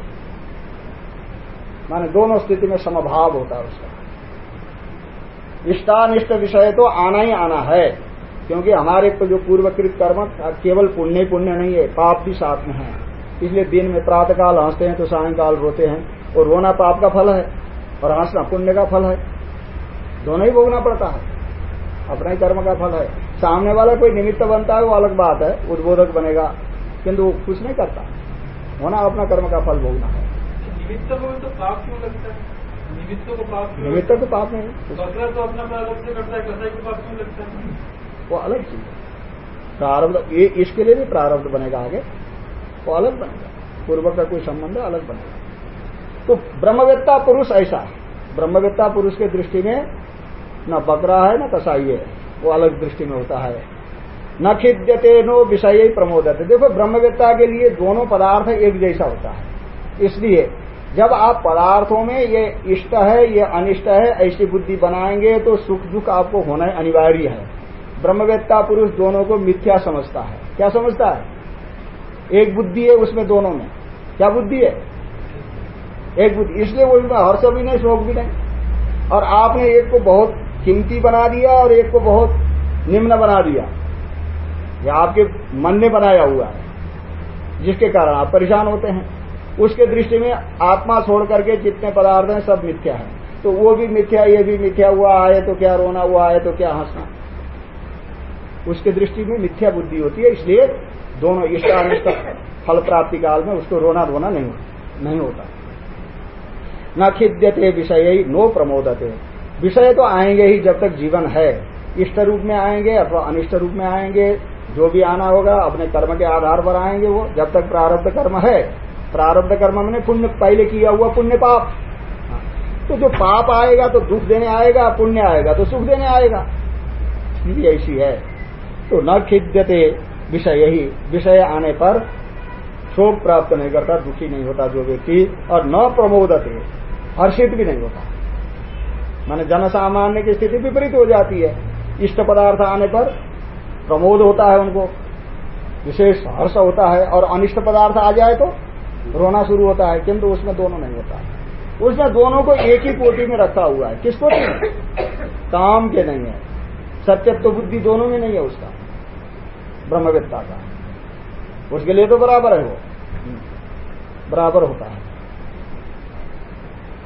माने दोनों स्थिति में समभाव होता है उसका। इष्टानिष्ट विषय तो आना ही आना है, क्योंकि हमारे जो पूर्वकृत कर्म केवल पुण्य पुण्य नहीं है, पाप भी साथ में है। इसलिए दिन में प्रातःकाल हँसते हैं तो सायंकाल रोते हैं, और रोना पाप का फल है। और हंसना पुण्य का फल है। दोनों ही भोगना पड़ता है। अपना ही कर्म का फल है। सामने वाला कोई निमित्त बनता है वो अलग बात है उद्बोधक बनेगा। किंतु वो कुछ नहीं करता। होना अपना कर्म का फल भोगना है। निमित्त को तो पाप क्यों लगता है? निमित्त को पाप निमित्त तो पाप नहीं दूसरा तो अपना प्रारब्ध से करता है कसाई को पाप क्यों लगता है? वो अलग चीज़ है। प्रारब्ध ये इसके लिए भी प्रारब्ध बनेगा आगे। वो अलग बनेगा। पूर्व का कोई संबंध अलग बनेगा। तो ब्रह्मवेत्ता पुरुष ऐसा ब्रह्मवेत्ता पुरुष के दृष्टि में न बकरा है, न कसाई है। वो अलग दृष्टि में होता है। न खिद्यते, नो विषय प्रमोदते। देखो, ब्रह्मवेत्ता के लिए दोनों पदार्थ एक जैसा होता है। इसलिए जब आप पदार्थों में ये इष्ट है, ये अनिष्ट है, ऐसी बुद्धि बनाएँगे तो सुख दुख आपको होना अनिवार्य है। ब्रह्मवेत्ता पुरुष दोनों को मिथ्या समझता है। क्या समझता है? एक बुद्धि है उसमें दोनों में। क्या बुद्धि है? एक बुद्धि इसलिए वो हर्ष भी नहीं शोक भी नहीं। और आपने एक को बहुत कीमती बना दिया और एक को बहुत निम्न बना दिया। यह आपके मन ने बनाया हुआ है जिसके कारण आप परेशान होते हैं। उसके दृष्टि में आत्मा छोड़ करके जितने पदार्थ हैं सब मिथ्या है। तो वो भी मिथ्या ये भी मिथ्या हुआ आए तो क्या रोना हुआ आए तो क्या हंसना। उसके दृष्टि में मिथ्या बुद्धि होती है इसलिए दोनों इष्टानिष्ट फल प्राप्ति काल में उसको रोना धोना नहीं, नहीं होता। न खिद्यते विषय, नो प्रमोदते। विषय तो आएँगे ही जब तक जीवन है। इष्ट रूप में आएँगे अथवा अनिष्ट रूप में आएँगे, जो भी आना होगा, अपने कर्म के आधार पर आएँगे वो, जब तक प्रारब्ध कर्म है। प्रारब्ध कर्म मैंने पुण्य, पहले किया हुआ पुण्य पाप। तो जो पाप आएगा तो दुख देने आएगा, पुण्य आएगा तो सुख देने आएगा। स्थिति ऐसी है। तो न खिद्यते विषय। ही विषय आने पर शोक प्राप्त नहीं करता, दुखी नहीं होता जो व्यक्ति, और न प्रमोदते। हर्षित भी नहीं होता। माने जन सामान्य की स्थिति विपरीत हो जाती है। इष्ट पदार्थ आने पर प्रमोद होता है उनको। विशेष हर्ष होता है और अनिष्ट पदार्थ आ जाए तो रोना शुरू होता है, किंतु उसमें दोनों नहीं होता। उसमें दोनों को एक ही कोटि में रखा हुआ है। किसको काम के नहीं है। सत्यत्व बुद्धि दोनों में नहीं है उसका। ब्रह्मविद्ता का। उसके लिए तो बराबर है वो। बराबर होता है।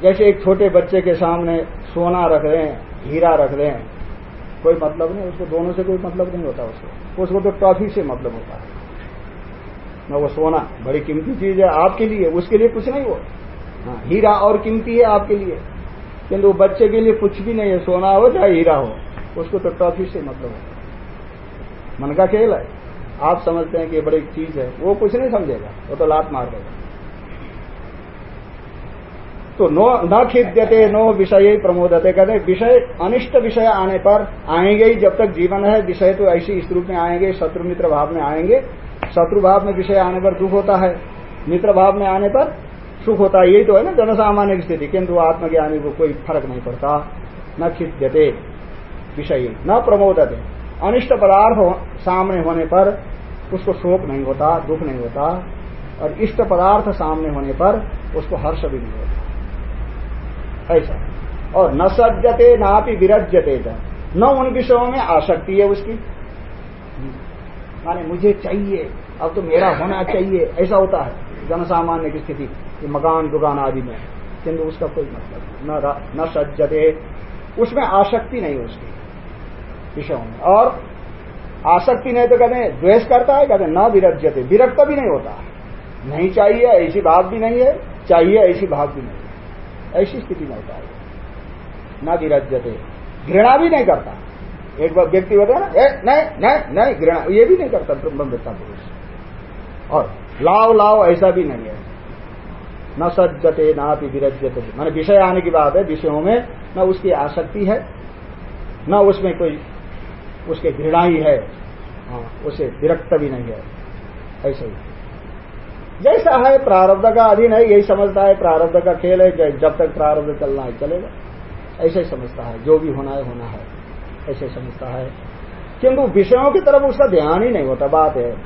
जैसे एक छोटे बच्चे के सामने सोना रख दें हीरा रख दें कोई मतलब नहीं उसको दोनों से कोई मतलब नहीं होता उसको। उसको तो ट्रॉफी से मतलब होता है। न वो सोना बड़ी कीमती चीज़ है आपके लिए उसके लिए कुछ नहीं वो। हाँ, हीरा और कीमती है आपके लिए। किंतु वो बच्चे के लिए कुछ भी नहीं है सोना हो चाहे हीरा हो उसको तो ट्रॉफी से मतलब होता मन का खेल है। आप समझते हैं कि बड़ी चीज़ है वो कुछ नहीं समझेगा वो तो लात मार देगा। तो नो न खिद्यते, नो विषय प्रमोदते। कहते विषय, अनिष्ट विषय आने पर आएँगे ही जब तक जीवन है, विषय तो ऐसी इस रूप में आएँगे, शत्रु मित्र भाव में आएँगे। शत्रु भाव में विषय आने पर दुख होता है, मित्र भाव में आने पर सुख होता है। यही तो है ना, जनसामान्य की स्थिति। किंतु आत्मज्ञानी को कोई फ़र्क नहीं पड़ता। न खिद्यते, विषय, न प्रमोदते। अनिष्ट पदार्थ सामने होने पर उसको शोक नहीं होता, दुख नहीं होता। और इष्ट पदार्थ सामने होने पर उसको हर्ष भी नहीं होता। ऐसा। और न सज्जते, नापि विरज्यते न उन विषयों में आसक्ति है उसकी। माने मुझे चाहिए, अब तो मेरा होना चाहिए। ऐसा होता है, जनसामान्य की स्थिति मकान, दुकान आदि में। किंतु उसका कोई मतलब न न सज्जते। उसमें आसक्ति नहीं है उसकी, विषयों में। और आसक्ति नहीं तो कहते द्वेष करता है, कहते न विरजते विरक्त भी नहीं होता। नहीं चाहिए, ऐसी बात भी नहीं है। चाहिए, ऐसी बात भी नहीं ऐसी स्थिति में होता है। न विरजते घृणा भी नहीं करता। एक बार व्यक्ति होता ना नहीं नहीं नहीं, घृणा। ये भी नहीं करता ब्रह्मविद्ता पुरुष। और लाव लाओ, ऐसा भी नहीं है। न सज्जते, ना भी विरजते मान विषय आने की बात है, विषयों में न उसकी आसक्ति है, न उसमें कोई उसके घृणा ही है। हाँ उसे विरक्त भी नहीं है। ऐसे ही। जैसा है प्रारब्ध का अधीन है, यही समझता है, प्रारब्ध का खेल है जब तक प्रारब्ध चलना है, चलेगा। ऐसे ही समझता है, जो भी होना है होना है। ऐसे समझता है। किंतु विषयों की तरफ़ उसका ध्यान ही नहीं होता, बात है।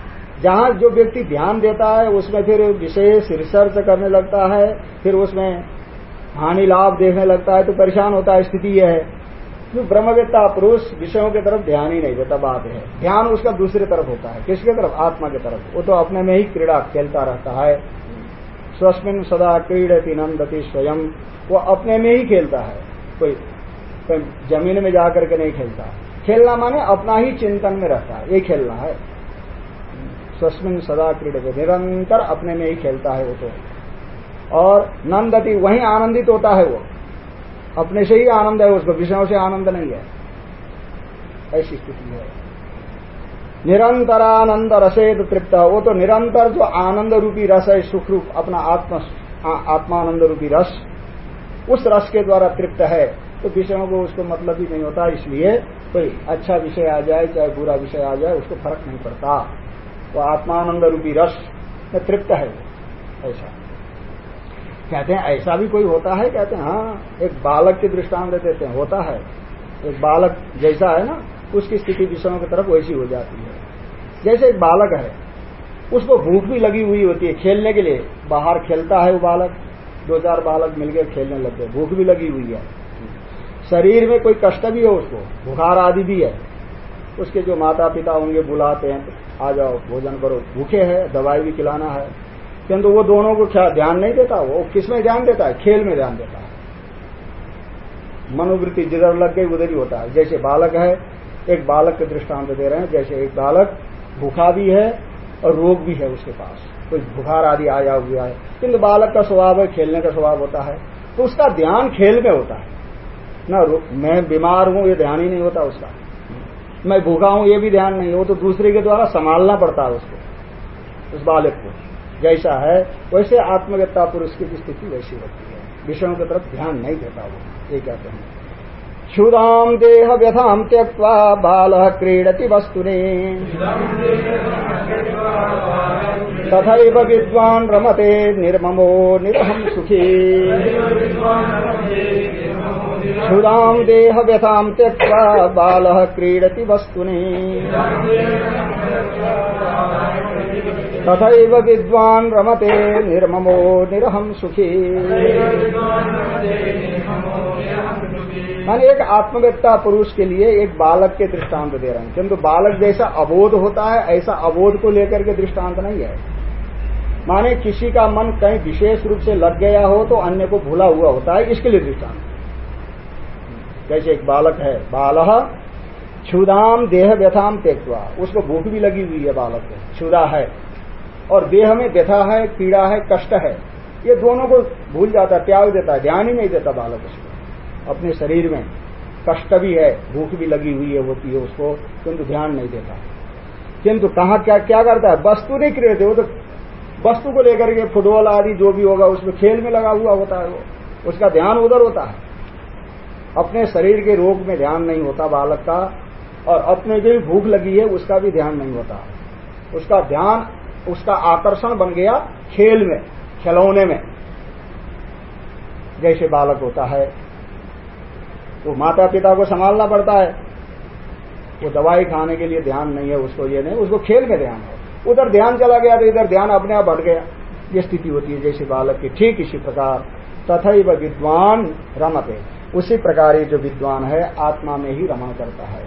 जहाँ जो व्यक्ति ध्यान देता है, उसमें फिर विशेष रिसर्च करने लगता है, फिर उसमें हानि लाभ देखने लगता है तो परेशान होता है, स्थिति यह है। जो ब्रह्मवेत्ता पुरुष विषयों की तरफ़ ध्यान ही नहीं देता, बात है। ध्यान उसका दूसरी तरफ़ होता है। किसके तरफ़? आत्मा की तरफ़। वो तो अपने में ही क्रीड़ा खेलता रहता है। स्वस्मिन सदा क्रीडती नंदती स्वयं। वो अपने में ही खेलता है। कोई कोई ज़मीन में जाकर के नहीं खेलता। खेलना माने अपना ही चिंतन में रहता है। ये खेलना है। स्वस्मिन सदा क्रीडते। निरंतर अपने में ही खेलता है वो तो। और नंदती वही आनंदित होता है वो। अपने से ही आनंद है उसको, विषयों से आनंद नहीं है। ऐसी स्थिति है। निरंतरानंद रसेद तृप्त। वो तो निरंतर जो आनंद रूपी रस है सुख रूप अपना आत्म आत्मानंद रूपी रस, उस रस के द्वारा तृप्त है। तो विषयों को उसको मतलब ही नहीं होता, इसलिए कोई अच्छा विषय आ जाए, चाहे बुरा विषय आ जाए, उसको फ़र्क नहीं पड़ता। वो तो आत्मानंद रूपी रस में तृप्त है। ऐसा। कहते हैं, ऐसा भी कोई होता है? कहते हैं हाँ एक बालक के दृष्टांत देते हैं, होता है। एक बालक जैसा है ना, उसकी स्थिति विषयों की तरफ़ वैसी हो जाती है। जैसे एक बालक है, उसको भूख भी लगी हुई होती है खेलने के लिए। बाहर खेलता है वो बालक दो चार बालक मिलकर खेलने लग गए भूख भी लगी हुई है। शरीर में कोई कष्ट भी हो उसको, बुखार आदि भी है। उसके जो माता पिता होंगे, बुलाते हैं, आ जाओ, भोजन करो। भूखे है, दवाई भी खिलाना है। किंतु वो दोनों को क्या ध्यान नहीं देता? वो किसमें ध्यान देता है? खेल में ध्यान देता है। मनोवृत्ति जिधर लग गई, उधर ही होता है। जैसे बालक है, एक बालक के दृष्टांत दे रहे हैं। जैसे एक बालक भूखा भी है और रोग भी है उसके पास। कोई बुखार आदि आया हुआ है। किंतु बालक का स्वभाव है, खेलने का स्वभाव होता है। तो उसका ध्यान खेल में होता है। ना मैं बीमार हूँ, ये ध्यान ही नहीं होता उसका। मैं भूखा हूँ, ये भी ध्यान नहीं। हो तो दूसरे के द्वारा संभालना पड़ता है उसको, उस बालक को। जैसा है, वैसे आत्मगता पुरुष की स्थिति वैसी होती है। विषयों की तरफ़ ध्यान नहीं देता वो, ये कहते हैं। क्षुदाम देह व्यथाम त्यक्वा बाल क्रीडति वस्तुने। तथा विद्वान रमते निर्ममो निरहम सुखी। क्षुदाम देह व्यथाम त्यक्ता बाल क्रीडति वस्तुनि। तथैव विद्वान् रमते निर्ममो निरहम सुखी। माने एक आत्मवेत्ता पुरुष के लिए एक बालक के दृष्टांत दे रहे हैं। किंतु बालक जैसा अबोध होता है, ऐसा अबोध को लेकर के दृष्टांत नहीं है। माने किसी का मन कहीं विशेष रूप से लग गया हो तो अन्य को भूला हुआ होता है, इसके लिए दृष्टांत। जैसे एक बालक है, बाल क्षुदाम देह व्यथाम त्यक्वा उसको भूख भी लगी हुई है बालक को। क्षुदा है और देह में व्यथा है, पीड़ा है, कष्ट है, ये दोनों को भूल जाता है, त्याग देता है, ध्यान ही नहीं देता बालक उसको। अपने शरीर में कष्ट भी है, भूख भी लगी हुई है होती है उसको किंतु ध्यान नहीं देता। किंतु कहा क्या क्या करता है? वस्तु नहीं क्रिय वो तो वस्तु को लेकर के फुटबॉल आदि जो भी होगा, उसमें खेल में लगा हुआ होता है वो। उसका ध्यान उधर होता है। अपने शरीर के रोग में ध्यान नहीं होता बालक का, और अपने जो भी भूख लगी है, उसका भी ध्यान नहीं होता। उसका ध्यान उसका आकर्षण बन गया खेल में, खिलौने में। जैसे बालक होता है, वो माता पिता को संभालना पड़ता है। वो दवाई खाने के लिए ध्यान नहीं है, उसको ये नहीं, उसको खेल में ध्यान है। उधर ध्यान चला गया तो इधर ध्यान अपने आप हट गया। ये स्थिति होती है, जैसे बालक की ठीक इसी प्रकार। तथा वह विद्वान रमते। उसी प्रकार ये जो विद्वान है, आत्मा में ही रमण करता है।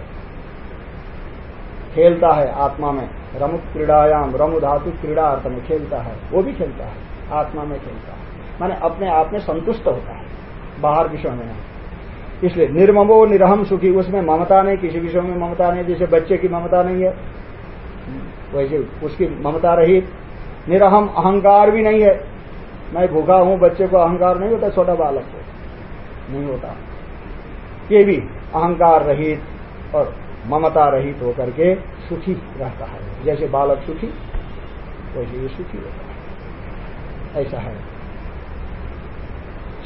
खेलता है आत्मा में। रमुत क्रीड़ायाम रमु धातु क्रीड़ा अर्थ में खेलता है, वो भी खेलता है, आत्मा में खेलता है। माने अपने आप में संतुष्ट होता है, बाहर विषय में नहीं। इसलिए निर्ममो निरहम सुखी, उसमें ममता नहीं, किसी विषय में ममता नहीं, जैसे बच्चे की ममता नहीं है। वैसे उसकी ममता रही, निरहम अहंकार भी नहीं है। मैं भूखा हूँ, बच्चे को अहंकार नहीं होता, छोटा बालक को नहीं होता। ये भी अहंकार रहित और ममता रहित होकर के सुखी रहता है। जैसे बालक सुखी, वैसे ये सुखी होता है। ऐसा है।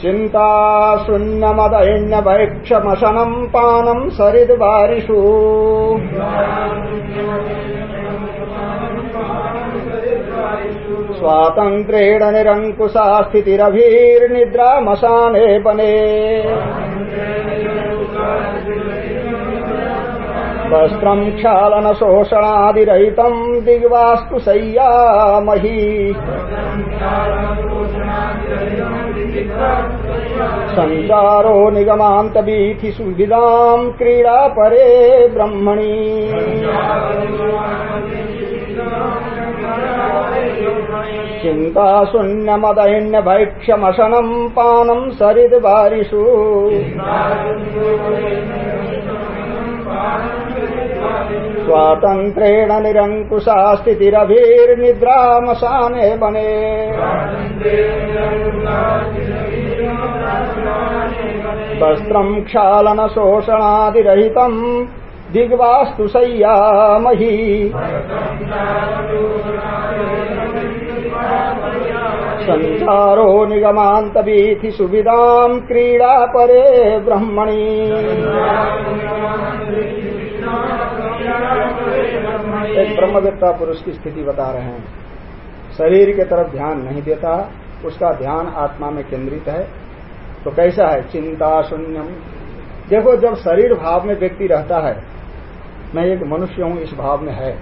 चिन्ता शून्यमदैन्यभैक्षमशनम् पानम् सरिद्वारिषु स्वातन्त्रेण निरङ्कुशा स्थितिरभीर्निद्रामशाने वने वस्त्रम् क्षालनशोषणादिरहितम् दिग्वास्तु शय्यामही सञ्चारो निगमान्तवीथि सुविदाम् क्रीडा परे ब्रह्मणि। चिन्ता शून्यमदैन्यभैक्ष्यमशनम् पानम् सरिद्वारिषु। स्वातन्त्रेण निरङ्कुशा स्थितिरभिर्निद्रामशाने वने। वस्त्रम् क्षालनशोषणादिरहितम् दिग्वास्तु शय्यामही सञ्चारो सुविदाम् क्रीडा परे ब्रह्मणि। एक ब्रह्मवेत्ता पुरुष की स्थिति बता रहे हैं। शरीर के तरफ़ ध्यान नहीं देता उसका ध्यान आत्मा में केंद्रित है। तो कैसा है? चिंता शून्यम। देखो जब शरीर भाव में व्यक्ति रहता है मैं एक मनुष्य हूँ इस भाव में है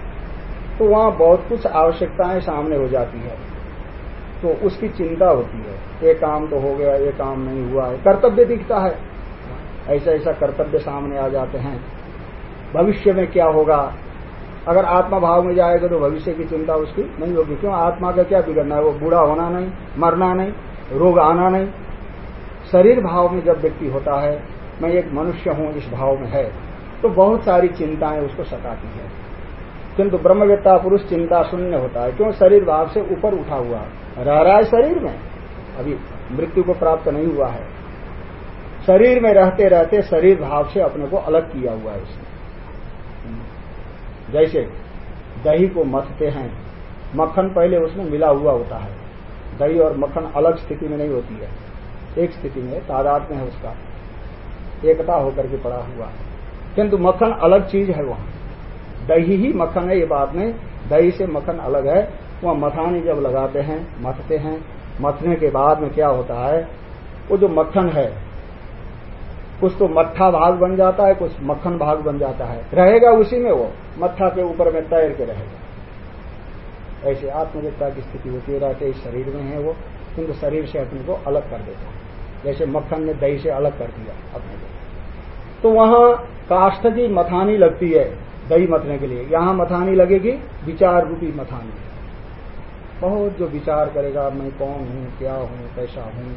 तो वहाँ बहुत कुछ आवश्यकताएँ सामने हो जाती है। तो उसकी चिंता होती है। ये काम तो हो गया ये काम नहीं हुआ है। कर्तव्य दिखता है। ऐसा ऐसा कर्तव्य सामने आ जाते हैं। भविष्य में क्या होगा? अगर आत्मा भाव में जाएगा तो भविष्य की चिंता उसकी नहीं होगी। क्यों? आत्मा का क्या बिगड़ना है? वो बूढ़ा होना नहीं, मरना नहीं, रोग आना नहीं। शरीर भाव में जब व्यक्ति होता है, मैं एक मनुष्य हूँ इस भाव में है तो बहुत सारी चिंताएँ उसको सताती है। किंतु ब्रह्मवेत्ता पुरुष चिंता शून्य होता है। क्यों? शरीर भाव से ऊपर उठा हुआ रह रहा है शरीर में। अभी मृत्यु को प्राप्त नहीं हुआ है। शरीर में रहते रहते शरीर भाव से अपने को अलग किया हुआ है उसने। जैसे दही को मथते हैं, मक्खन पहले उसमें मिला हुआ होता है। दही और मक्खन अलग स्थिति में नहीं होती है। एक स्थिति में तादाद में है उसका। एकता होकर के पड़ा हुआ। किंतु मक्खन अलग चीज़ है वहाँ। दही ही मक्खन है, ये बात नहीं। दही से मक्खन अलग है। वहाँ मथानी जब लगाते हैं, मथते हैं, मथने के बाद में क्या होता है? वो जो मक्खन है कुछ तो मट्ठा भाग बन जाता है, कुछ मक्खन भाग बन जाता है। रहेगा उसी में वो मट्ठा के ऊपर में तैर के रहेगा। ऐसे आत्मविद्ता की स्थिति होती है, रहते शरीर में है वो, किंतु शरीर से अपने को अलग कर देता है। जैसे मक्खन ने दही से अलग कर दिया अपने को। तो वहाँ काष्ठ की मथानी लगती है दही मथने के लिए। यहाँ मथानी लगेगी, विचार रूपी मथानी। बहुत जो विचार करेगा, मैं कौन हूँ, क्या हूँ, कैसा हूँ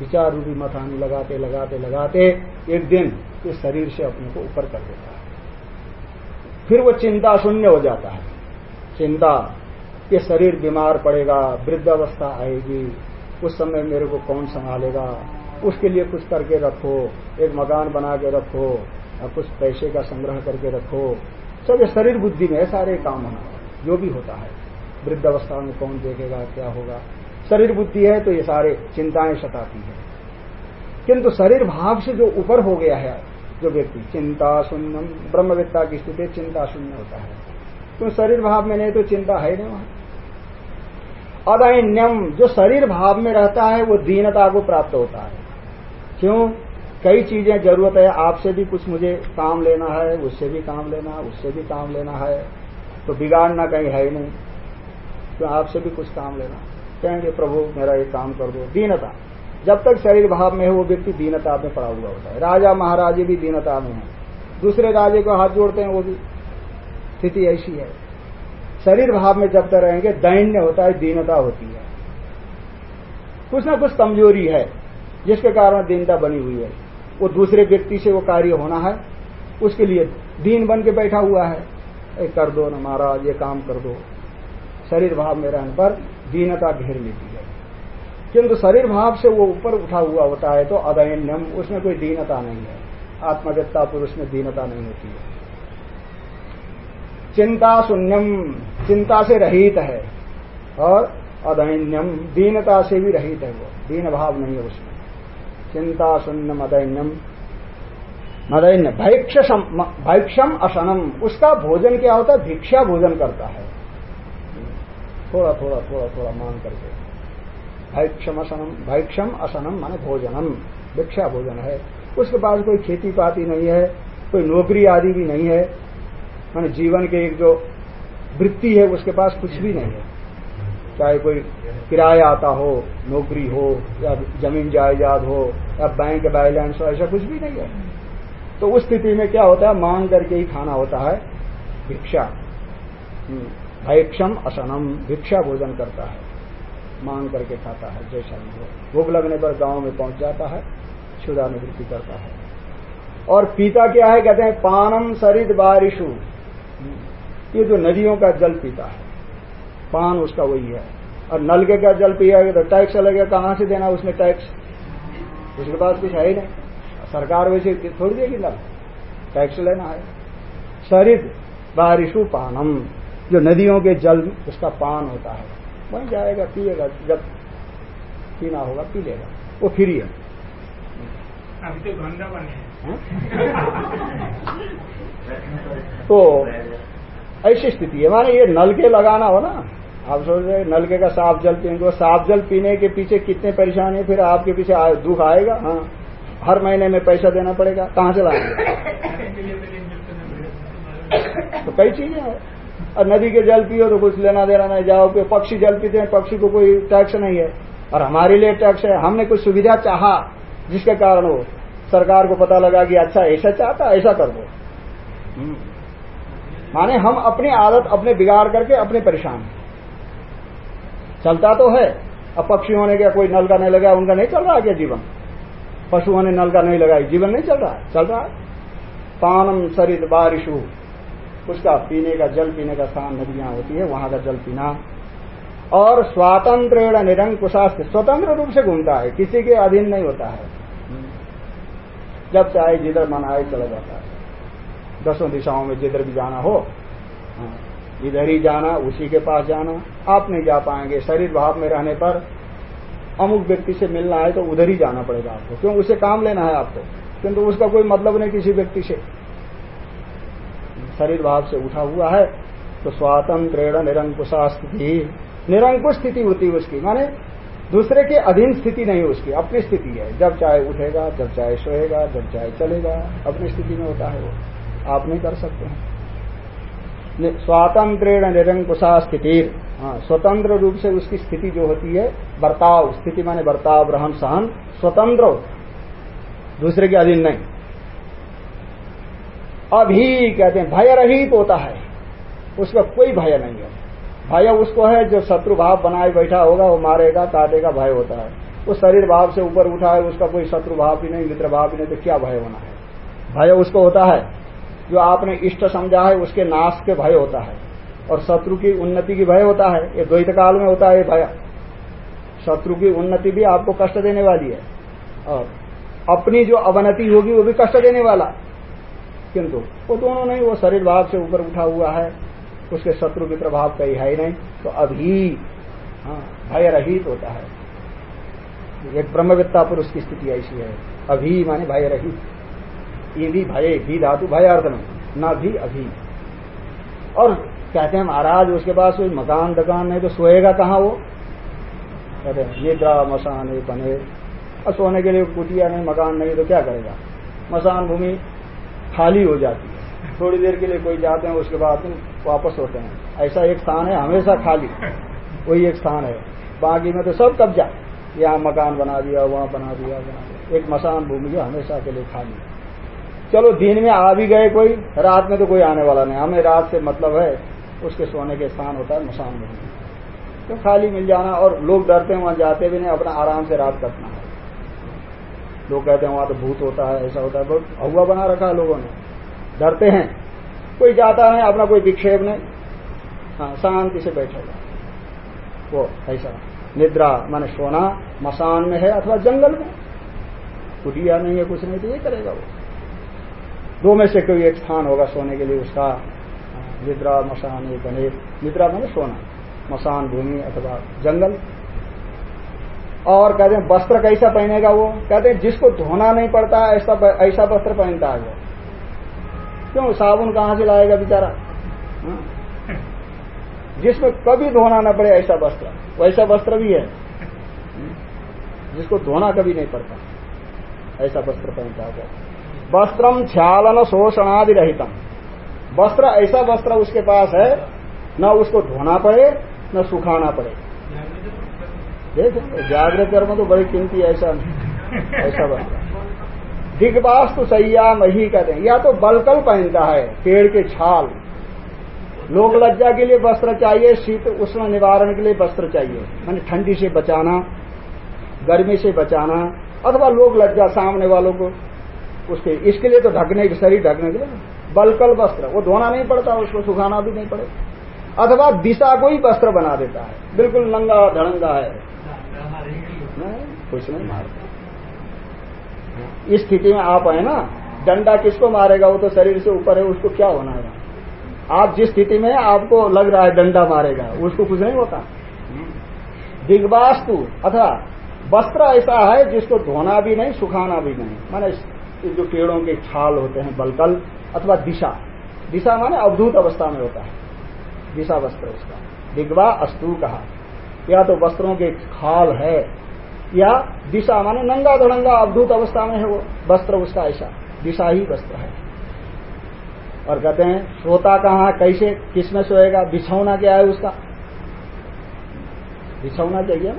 विचार रूपी मथानी लगाते लगाते लगाते, एक दिन इस शरीर से अपने को ऊपर कर देता है। फिर वो चिंता शून्य हो जाता है। चिंता, ये शरीर बीमार पड़ेगा, वृद्ध अवस्था आएगी, उस समय मेरे को कौन संभालेगा? उसके लिए कुछ करके रखो, एक मकान बना के रखो और कुछ पैसे का संग्रह करके रखो। सब शरीर बुद्धि में सारे काम होना। जो भी होता है, वृद्ध अवस्था में कौन देखेगा, क्या होगा? शरीर बुद्धि है तो ये सारे चिंताएँ सताती है। किंतु शरीर भाव से जो ऊपर हो गया है, जो व्यक्ति, चिंता शून्यम ब्रह्मविद्ता की स्थिति, चिंता शून्य होता है। तो शरीर भाव में नहीं तो चिंता है नहीं वहाँ। अदैन्यम जो शरीर भाव में रहता है, वो दीनता को प्राप्त होता है। क्यों? कई चीज़ें, ज़रूरत है, आपसे भी कुछ मुझे काम लेना है, उससे भी काम लेना है उससे भी काम लेना है तो बिगाड़ना कहीं है ही नहीं। तो आपसे भी कुछ काम लेना। कहेंगे, प्रभु, मेरा ये काम कर दो। दीनता। जब तक शरीर भाव में है, वो व्यक्ति दीनता में पड़ा हुआ होता है। राजा महाराजे भी दीनता में है। दूसरे राजे को हाथ जोड़ते हैं, वो भी स्थिति ऐसी है। शरीर भाव में जब तक रहेंगे, दैन्य होता है, दीनता होती है। कुछ ना कुछ कमज़ोरी है, जिसके कारण दीनता बनी हुई है। वो दूसरे व्यक्ति से वो कार्य होना है, उसके लिए दीन बन के बैठा हुआ है। कर दो न महाराज, ये काम कर दो। शरीर भाव में रहने पर दीनता घेर लेती है। किंतु शरीर भाव से वो ऊपर उठा हुआ होता है तो अदैन्यम, उसमें कोई दीनता नहीं है। आत्मविद्ता पुरुष में दीनता नहीं होती है। चिंता शून्यम, चिंता से रहित है और अदैन्यम, दीनता से भी रहित है वो। दीन भाव नहीं है उसमें। चिंता शून्यम, अदैन्यम मदैन्य भैक्षम असनम, उसका भोजन क्या होता है? भिक्षा भोजन करता है। थोड़ा थोड़ा थोड़ा थोड़ा मान करके। भैक्षम असनम भैक्षम असनम माने भोजनम। भिक्षा भोजन है। उसके पास कोई खेती पाती नहीं है कोई नौकरी आदि भी नहीं है माने जीवन के एक जो वृत्ति है उसके पास कुछ भी नहीं है। चाहे कोई किराया आता हो नौकरी हो या ज़मीन जायदाद हो या बैंक बैलेंस हो ऐसा कुछ भी नहीं है। तो उस स्थिति में क्या होता है? मांग करके ही खाना होता है। भिक्षा। हम्म, भैक्षम असनम, भिक्षा भोजन करता है। मांग करके खाता है, जैसा भी हो। भूख लगने पर गाँव में पहुँच जाता है क्षुदा निवृत्ति करता है। और पीता क्या है, कहते हैं, पानम सरित बारिशु। ये जो नदियों का जल पीता है, पान उसका वही है। और नलके का जल पिया तो टैक्स लगेगा कहाँ से देना उसने टैक्स? उसके पास कुछ है ही नहीं। सरकार वैसे थोड़ी देगी नल, टैक्स लेना है। सरित बारिशु पानम। जो नदियों के जल उसका पान होता है वहीं जाएगा पिएगा जब पीना होगा पी लेगा। वो फ्री है। अभी तो गंदा बने तो ऐसी स्थिति है। माने ये नलके लगाना हो ना आप सोच रहे नलके का साफ़ जल पीएँगे साफ़ जल पीने के पीछे कितने परेशानी फिर आपके पीछे आ, दुख आएगा? हाँ। हर महीने में पैसा देना पड़ेगा। कहाँ से लाएँगे? तो कई चीज़ें हैं। और नदी के जल पियो तो कुछ लेना देना नहीं जाओ कि पक्षी जल पीते हैं पक्षी को कोई टैक्स नहीं है। और हमारे लिए टैक्स है। हमने कुछ सुविधा चाहा जिसके कारण वो सरकार को पता लगा कि अच्छा ऐसा चाहता ऐसा कर दो। हम्म। माने हम अपनी आदत अपने बिगाड़ करके अपने परेशान चलता तो है। अब पक्षी होने का कोई नल का नहीं लगा उनका नहीं चल रहा क्या जीवन? पशुओं ने नल का नहीं लगाई जीवन नहीं चल रहा। चल रहा है। पानम सरित बारिशु। उसका पीने का जल पीने का स्थान नदियाँ होती है वहाँ का जल पीना। और स्वातंत्र निरंकुशास्त्र स्वतंत्र रूप से घूमता है किसी के अधीन नहीं होता है। जब चाहे जिधर मन आए चला जाता है। दसों दिशाओं में जिधर भी जाना हो हाँ, इधर ही जाना उसी के पास जाना। आप नहीं जा पाएँगे शरीर भाव में रहने पर। अमुक व्यक्ति से मिलना है तो उधर ही जाना पड़ेगा आपको क्यों? उसे काम लेना है आपको। किंतु उसका कोई मतलब नहीं किसी व्यक्ति से। शरीर भाव से उठा हुआ है तो स्वातंत्र निरंकुशा स्थिति। निरंकुश स्थिति होती है उसकी, माने दूसरे की अधीन स्थिति नहीं उसकी, अपनी स्थिति है। जब चाहे उठेगा, जब चाहे सोएगा, जब चाहे चलेगा, अपनी स्थिति में होता है वो। आप नहीं कर सकते हैं। स्वातंत्रेण निरंकुशा स्थिति। हाँ स्वतंत्र रूप से उसकी स्थिति जो होती है, बर्ताव। स्थिति माने बर्ताव रहन सहन स्वतंत्र दूसरे के अधीन नहीं। अभी कहते हैं भय रहित होता है। उसका कोई भय नहीं है। भय उसको है, जो शत्रु भाव बनाए बैठा होगा, वो मारेगा, काटेगा, भय होता है। वो शरीर भाव से ऊपर उठा है, उसका कोई शत्रु भाव भी नहीं, मित्र भाव भी नहीं तो क्या भय होना है? भय उसको होता है, जो आपने इष्ट समझा है, उसके नाश के भय होता है। और शत्रु की उन्नति की भय होता है, ये द्वैत काल में होता है भय। शत्रु की उन्नति भी आपको कष्ट देने वाली है। और अपनी जो अवनति होगी, वो भी कष्ट देने वाला। किंतु वो दोनों नहीं, वो शरीर भाव से ऊपर उठा हुआ है, उसके शत्रु के प्रभाव कहीं है ही नहीं तो अभी हाँ भय रहित होता है। एक ब्रह्मविद्ता पुरुष की स्थिति ऐसी है, अभी माने भय रहित ईंदी भय, भी धातु भय अर्थ में न भी अभी। और कहते हैं महाराज, उसके पास कोई मकान, दकान नहीं तो सोएगा कहाँ वो? कहते हैं, निद्रा, मसान बने और सोने के लिए कुटिया नहीं, मकान नहीं तो क्या करेगा? मसान भूमि खाली हो जाती है। थोड़ी देर के लिए कोई जाते हैं, उसके बाद वापस होते हैं। ऐसा एक स्थान है, हमेशा खाली। वही एक स्थान है। बाकी में तो सब कब्जा। यहाँ मकान बना दिया, वहाँ बना दिया बना दिया। एक मसान भूमि जो हमेशा के लिए खाली। चलो, दिन में आ भी गए कोई, रात में तो कोई आने वाला नहीं। हमें रात से मतलब है, उसके सोने के स्थान होता है मसान भूमि। तो खाली मिल जाना और लोग डरते हैं, वहाँ जाते भी नहीं, अपना आराम से रात कटना। लोग कहते हैं, वहाँ तो भूत होता है, ऐसा होता है। बहुत हवा बना रखा है लोगों ने। डरते हैं। कोई जाता है, अपना कोई विक्षेप नहीं। हाँ शांति से बैठेगा वो ऐसा। निद्रा, माने सोना, मसान में है अथवा जंगल में। कुटिया नहीं है, कुछ नहीं तो ये करेगा वो। दो में से कोई एक स्थान होगा सोने के लिए उसका। निद्रा, मसान ये बने। निद्रा मैंने सोना। मसान, भूमि अथवा जंगल। और कहते हैं, वस्त्र कैसा पहनेगा वो? कहते हैं, जिसको धोना नहीं पड़ता, ऐसा ऐसा वस्त्र पहनता है वो। क्यों? साबुन कहाँ से लाएगा बेचारा? हाँ? जिसमें कभी धोना न पड़े ऐसा वस्त्र। वैसा वस्त्र भी है। जिसको धोना कभी नहीं पड़ता। ऐसा वस्त्र पहनता है वस्त्रम छालन शोषणादि रहितम वस्त्र ऐसा वस्त्र उसके पास है, न उसको धोना पड़े, न सुखाना पड़े। देख, जागृत कर्म तो बड़ी कीमती ऐसा ऐसा वस्त्र दिग्वास तो सैया मही हैं। या तो बलकल पहनता है, पेड़ के छाल। लोक लज्जा के लिए वस्त्र चाहिए, शीत उष्ण निवारण के लिए वस्त्र चाहिए। मैंने ठंडी से बचाना, गर्मी से बचाना, अथवा लोक लज्जा सामने वालों को उसके, इसके लिए तो ढकने के शरीर ढकने के लिए। बलकल वस्त्र, वो धोना नहीं पड़ता, उसको सुखाना भी नहीं पड़े अथवा दिशा को ही वस्त्र बना देता है। बिल्कुल नंगा धड़ंगा है। कुछ नहीं मारता इस स्थिति में आप है ना, डंडा किसको मारेगा, वो तो शरीर से ऊपर है, उसको क्या होना है? आप जिस स्थिति में आपको लग रहा है डंडा मारेगा, उसको कुछ नहीं होता। दिग्वास्तु अथवा वस्त्र ऐसा है जिसको धोना भी नहीं, सुखाना भी नहीं। माने जो पेड़ों के छाल होते हैं बलकल अथवा दिशा। दिशा माने अवधूत अवस्था में होता है। दिशा वस्त्र उसका। दिग्वा अस्तु कहा। या तो वस्त्रों के खाल है, या दिशा, माने नंगा धड़ंगा अवधूत अवस्था में है वो, वस्त्र उसका ऐसा, दिशा ही वस्त्र है। और कहते हैं सोता कहाँ, कैसे किसमें सोएगा, बिछौना क्या है उसका? बिछौना चाहिए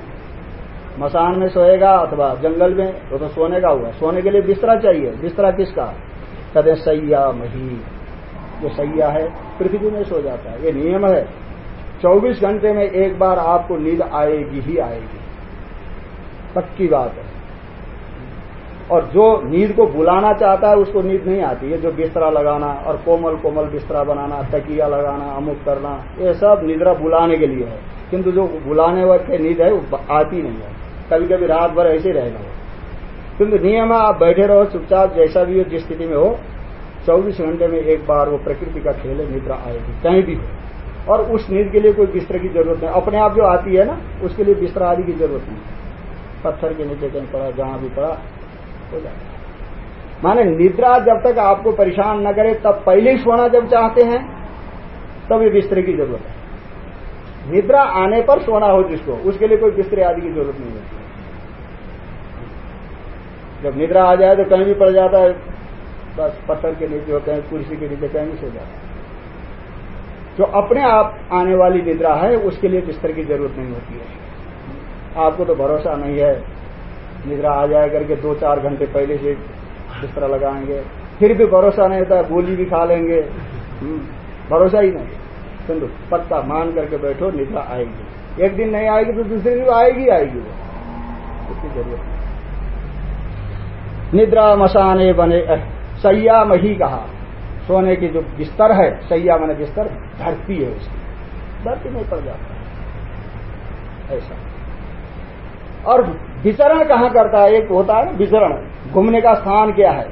मसान में सोएगा अथवा जंगल में, वो तो सोने का हुआ। सोने के लिए बिस्तरा चाहिए। बिस्तरा किसका? कहते सैया मही जो सैया है, पृथ्वी में सो जाता है। ये नियम है। 24 घंटे में एक बार आपको नींद आएगी ही आएगी। पक्की बात है। और जो नींद को बुलाना चाहता है, उसको नींद नहीं आती। है जो बिस्तरा लगाना और कोमल कोमल बिस्तरा बनाना, तकिया लगाना, अमुक करना, ये सब निद्रा बुलाने के लिए है। किंतु जो बुलाने वाले नींद है, वो आती नहीं है। कभी कभी रात भर ऐसे ही रहेगा। वो किंतु नियम है, आप बैठे रहो, चुपचाप, जैसा भी हो, जिस स्थिति में हो, चौबीस घंटे में एक बार वो प्रकृति का खेल है, निद्रा आएगी। कहीं भी हो। और उस नींद के लिए कोई बिस्तर की ज़रूरत नहीं। अपने आप जो आती है ना, उसके लिए बिस्तर आदि की ज़रूरत नहीं। पत्थर के नीचे कहीं पड़ा, जहाँ भी पड़ा, हो जाता है। माने निद्रा जब तक आपको परेशान न करे, तब पहले ही सोना जब चाहते हैं, तब ये बिस्तर की ज़रूरत है। निद्रा आने पर सोना हो जिसको, उसके लिए कोई बिस्तरे आदि की ज़रूरत नहीं होती। जब निद्रा आ जाए तो कहीं भी पड़ जाता है, बस पत्थर के नीचे हो कहीं कुर्सी के नीचे कहीं भी सो जाता है। जो अपने आप आने वाली निद्रा है उसके लिए बिस्तर की ज़रूरत नहीं होती है। आपको तो भरोसा नहीं है। निद्रा आ जाए करके दो चार घंटे पहले से बिस्तरा लगाएँगे। फिर भी भरोसा नहीं होता गोली भी खा लेंगे। हम्म, भरोसा ही नहीं। सुन पक्का मान करके बैठो निद्रा आएगी। एक दिन नहीं आएगी तो दूसरे दिन आएगी आएगी वो। उसकी ज़रूरत निद्रा मसाने बने सैया मही कहा। सोने की जो बिस्तर है सैया मैंने बिस्तर धरती है उसकी। धरती नहीं पड़ जाता है। ऐसा। और विचरण कहाँ करता है? एक होता है ना विचरण। घूमने का स्थान क्या है?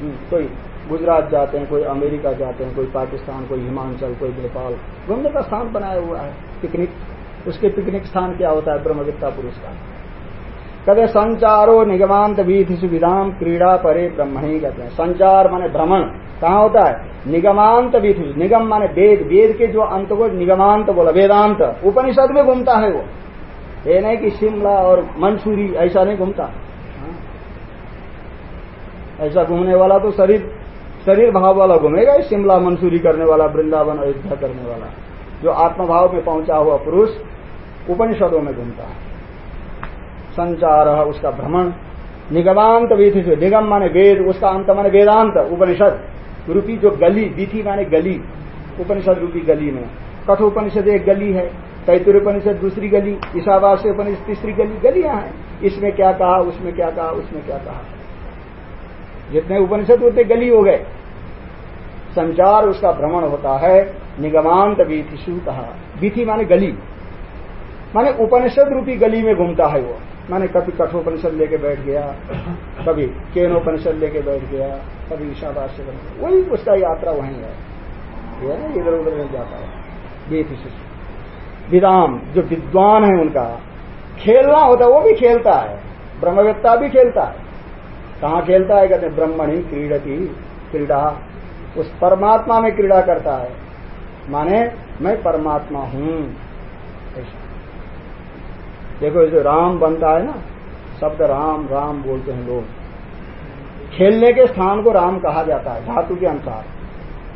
हम्म, कोई गुजरात जाते हैं कोई अमेरिका जाते हैं कोई पाकिस्तान कोई हिमाचल कोई नेपाल। घूमने का स्थान बनाया हुआ है पिकनिक। उसके पिकनिक स्थान क्या होता है? ब्रह्मविद्ता पुरुष का। कहते संचारो निगमांत बीथ सुविधाम क्रीड़ा परे ब्रह्मणी कहते हैं संचार माने भ्रमण। कहाँ होता है? निगमांत बीथ निगम माने वेद। वेद के जो अंत को निगमांत बोला, वेदांत। उपनिषद में घूमता है वो। ये नहीं कि शिमला और मंसूरी ऐसा नहीं घूमता। हाँ। ऐसा घूमने वाला तो शरीर शरीर भाव वाला घूमेगा। शिमला, मंसूरी करने वाला, वृंदावन अयोध्या करने वाला। जो आत्मभाव में पहुँचा हुआ पुरुष उपनिषदों में घूमता है। संचार, उसका भ्रमण। निगमांत विधि से निगम माने वेद, उसका अंत माने वेदांत, उपनिषद। रूपी जो गली विधि माने गली। उपनिषद रूपी गली में। कठोपनिषद एक गली है तैतुर उपनिषद दूसरी गली ईशावास्य उपनिषद तीसरी गली, गलियाँ हैं। इसमें क्या कहा, उसमें क्या कहा, उसमें क्या कहा। जितने उपनिषद उतने गली हो गए। संचार, उसका भ्रमण होता है, निगमांत वीथिशु कहा वीथि माने गली। माने उपनिषद रूपी गली में घूमता है वो। माने कभी कठोपनिषद लेके बैठ गया, कभी केनोपनिषद लेके बैठ गया, कभी ईशावास्य वही उसका यात्रा वहीं है। इधर उधर नहीं जाता है। वीथिशु विदाम, जो विद्वान है उनका, खेलना होता है, वो भी खेलता है। ब्रह्मवेत्ता भी खेलता है। कहा खेलता है? कहते ब्रह्मणी क्रीडती क्रीड़ा। उस परमात्मा में क्रीड़ा करता है। माने, मैं परमात्मा हूँ। देखो जो राम बनता है ना शब्द राम राम बोलते हैं लोग। खेलने के स्थान को राम कहा जाता है धातु के अनुसार।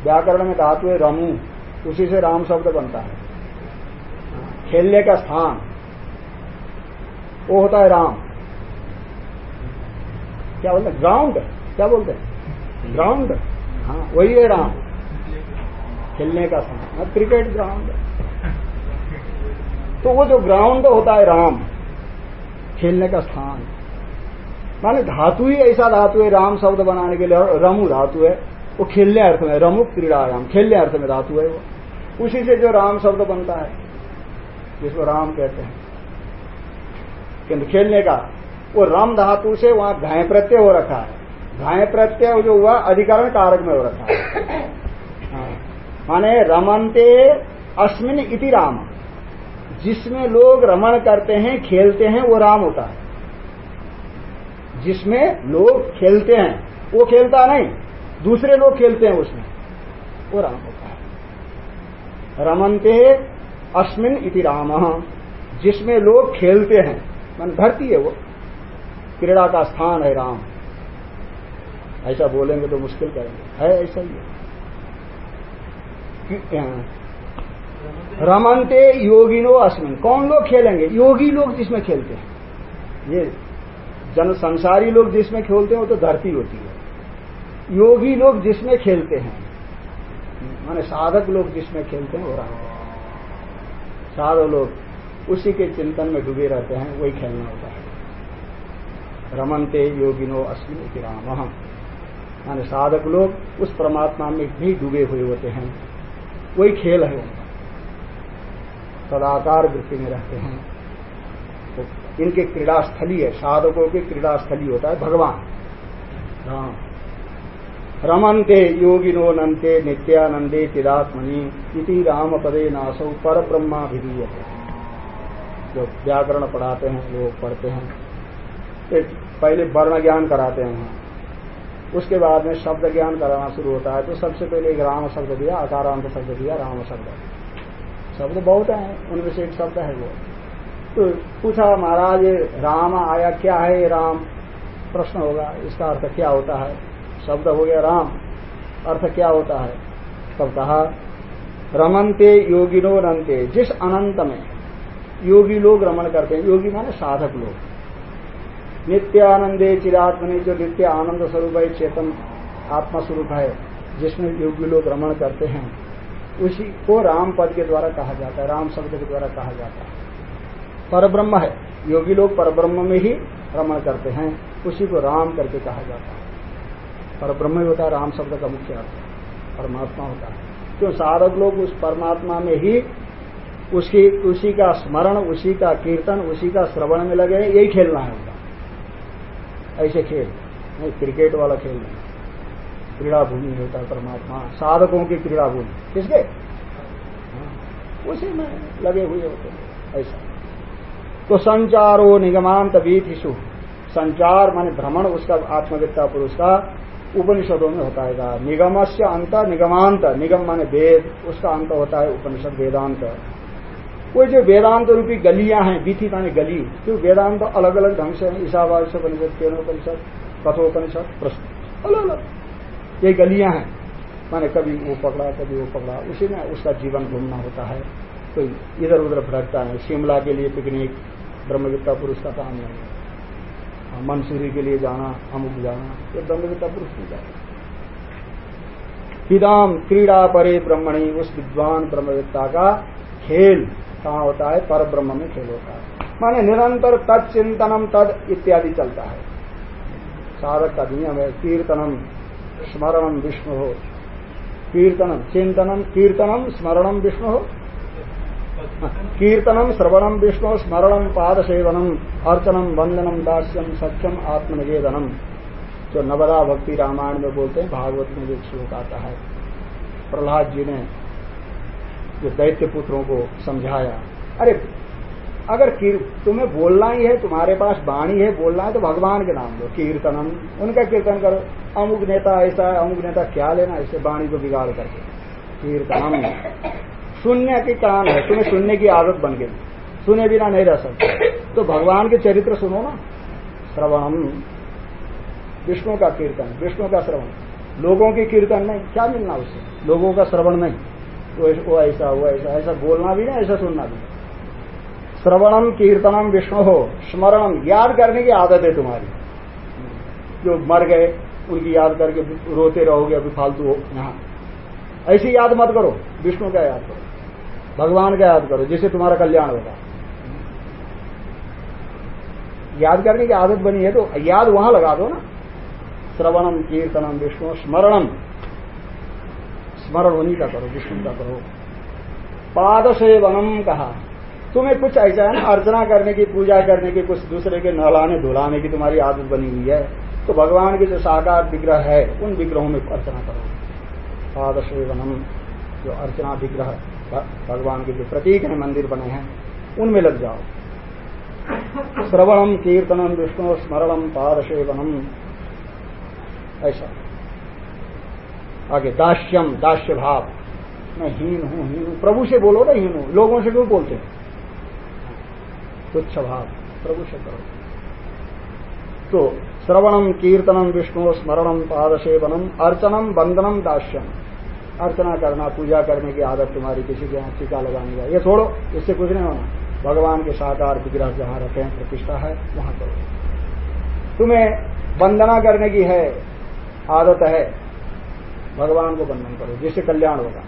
व्याकरण में धातु है रमू उसी से राम शब्द बनता है। खेलने का स्थान वो होता है राम। क्या बोलते हैं? ग्राउंड क्या बोलते हैं? ग्राउंड हाँ वही है राम। खेलने का हाँ, क्रिकेट ग्राउंड तो वो जो ग्राउंड होता है राम, खेलने का स्थान। माने धातु ही ऐसा धातु है, राम शब्द बनाने के लिए रमु धातु है, वो खेलने अर्थ में, रमु क्रीड़ा राम, खेलने अर्थ में धातु है वो। उसी से जो राम शब्द बनता है, जिसको राम कहते हैं। किंतु खेलने का, वो राम धातु से वहाँ घाय प्रत्यय हो रखा है। घाय प्रत्यय जो हुआ, अधिकरण कारक में हो रखा है। हाँ। माने रमनते अस्मिन इति राम। जिसमें लोग रमण करते हैं, खेलते हैं, वो राम होता है। जिसमें लोग खेलते हैं, वो खेलता नहीं, दूसरे लोग खेलते हैं उसमें, वो राम होता है। रमनते अस्मिन इति राम, जिसमें लोग खेलते हैं, मन धरती है वो, क्रीड़ा का स्थान है राम। ऐसा बोलेंगे तो मुश्किल करेंगे। है ऐसा ही रमनते योगिनो अस्मिन। कौन लोग खेलेंगे? योगी लोग जिसमें खेलते हैं। ये जन संसारी लोग जिसमें खेलते हैं, वो तो धरती होती है। योगी लोग जिसमें खेलते हैं, माने साधक लोग जिसमें खेलते हैं, वो राम साधक लोग उसी के चिंतन में डूबे रहते हैं, वही खेलना होता है। रमनते योगिनो अस्मिन राम। माने साधक लोग उस परमात्मा में भी डूबे हुए होते हैं, वही खेल है। सदाकार वृत्ति में रहते हैं। तो इनके क्रीड़ा स्थली है साधकों की क्रीड़ा स्थली होता है भगवान। राम रमनते योगिनो नंते नित्यानंदे चिदात्मनि इति राम पदे नासौ पर ब्रह्मा भी जो व्याकरण पढ़ाते हैं लोग पढ़ते हैं। पहले वर्ण ज्ञान कराते हैं। उसके बाद में शब्द ज्ञान कराना शुरू होता है तो सबसे पहले एक राम शब्द दिया अकारांत शब्द दिया राम शब्द। शब्द बहुत हैं, उनमें से एक शब्द है वो। तो पूछा, महाराज, राम आया क्या है? राम, प्रश्न होगा, इसका अर्थ क्या होता है? शब्द हो गया राम, अर्थ क्या होता है? तब कहा, रमनते योगिनो रंते जिस अनंत में योगी लोग रमन करते हैं, योगी माने साधक लोग। नित्य आनंदे चिरात्मनि जो नित्य आनंद स्वरूप है, चेतन आत्मा स्वरूप है, जिसमें योगी लोग रमण करते हैं। उसी को राम पद के द्वारा कहा जाता है, राम शब्द के द्वारा कहा जाता है। परब्रह्म है। योगी लोग परब्रह्म में ही रमण करते हैं। उसी को राम करके कहा जाता है। परब्रह्म ही होता है, राम शब्द का मुख्य अर्थ परमात्मा होता है। क्यों? साधक लोग उस परमात्मा में ही उसकी, उसी का स्मरण, उसी का कीर्तन, उसी का श्रवण में लगे यही खेलना है उनका। ऐसे खेल। नहीं, क्रिकेट वाला खेल नहीं। क्रीड़ा भूमि होता है परमात्मा। साधकों की क्रीड़ा भूमि किसके? उसी में लगे हुए होते हैं। ऐसा। तो संचारो निगमांत वीथिशु संचार माने भ्रमण, उसका आत्मविद्ता पुरुष का उपनिषदों में होता है। निगम से अंत, निगमांत। निगम माने वेद, उसका अंत होता है उपनिषद, वेदांत। वो जो वेदांत रूपी गलियाँ हैं बीथी माने गली क्यों वेदांत अलग अलग ढंग से ईशावास उपनिषद केनोपनिषद कथोपनिषद, प्रश्न। अलग अलग ये गलियाँ हैं। माने कभी वो पकड़ा कभी वो पकड़ा। उसी में उसका जीवन घूमना होता है। कोई इधर उधर भटकता है। शिमला के लिए पिकनिक ब्रह्मविद्ता पुरुष का काम नहीं हाँ, मंसूरी के लिए जाना अमुक जाना ये ब्रह्मविद्ता पुरुष नहीं जाता विदाम क्रीड़ा परे ब्रह्मणी उस विद्वान ब्रह्मविद्ता का खेल कहाँ होता है? पर ब्रह्म में खेल होता है। माने निरंतर तत्चिंतनम तद इत्यादि चलता है। साधक का नियम है कीर्तनम स्मरणम विष्णु। हो कीर्तनम चिंतनम कीर्तनम स्मरणम विष्णु। हो कीर्तनम श्रवणम विष्णु स्मरणम पाद सेवनम अर्चनम वंदनम दास्यम सत्यम आत्मनिवेदनम जो नवदा भक्ति रामायण में बोलते हैं, भागवत में जो श्लोक आता है, प्रहलाद जी ने जो दैत्य पुत्रों को समझाया, अरे, अगर तुम्हें बोलना ही है, तुम्हारे पास वाणी है, बोलना है तो भगवान के नाम लो, कीर्तनम, उनका कीर्तन करो। अमुक नेता ऐसा है, अमुक नेता क्या लेना इसे वाणी को बिगाड़ करके। फिर काम कीर्तनम शून्य के कान है, तुम्हें सुनने की आदत बन गई। सुने बिना नहीं रह सकते। तो भगवान के चरित्र सुनो ना। श्रवणम विष्णु का कीर्तन, विष्णु का श्रवण। लोगों की कीर्तन नहीं क्या मिलना उससे? लोगों का श्रवण नहीं वो ऐसा वो ऐसा ऐसा बोलना भी नहीं ऐसा सुनना भी। श्रवणम, कीर्तनम, विष्णु हो, स्मरणम, याद करने की आदत है तुम्हारी। जो मर गए उनकी याद करके रोते रहोगे अभी फालतू हो। यहाँ ऐसी याद मत करो। विष्णु का याद करो। भगवान का याद करो जिससे तुम्हारा कल्याण होगा। याद करने की आदत बनी है तो याद वहाँ लगा दो ना। श्रवणम कीर्तनम विष्णु स्मरणम। स्मरण उन्हीं का करो विष्णु का करो। पाद सेवनम कहा। तुम्हें कुछ ऐसा है ना अर्चना करने की पूजा करने की कुछ दूसरे के नहलाने धुलाने की तुम्हारी आदत बनी हुई है। तो भगवान के जो साकार विग्रह है, उन विग्रहों में अर्चना करो। पाद जो अर्चना विग्रह भगवान के जो प्रतीक हैं, मंदिर बने हैं, उनमें लग जाओ। श्रवणम, कीर्तनम, विष्णु स्मरणम, पादसेवनम। ऐसा। आगे, दास्यम दास्य भाव मैं हीन हूँ हीन हूँ। प्रभु से बोलो ना हीन हूँ। लोगों से क्यों बोलते हैं? तुच्छ भाव प्रभु से करो। तो श्रवणम कीर्तनम विष्णु स्मरणम पादसेवनम अर्चनम बंदनम दास्यम अर्चना करना, पूजा करने की आदत तुम्हारी किसी के यहाँ टीका लगाने का। ये छोड़ो, इससे कुछ नहीं होना। भगवान के साकार, विग्रह जहाँ रखे हैं प्रतिष्ठा है, वहाँ करो। तुम्हें वंदना करने की है, आदत है, भगवान को वंदन करो, जिससे कल्याण होगा।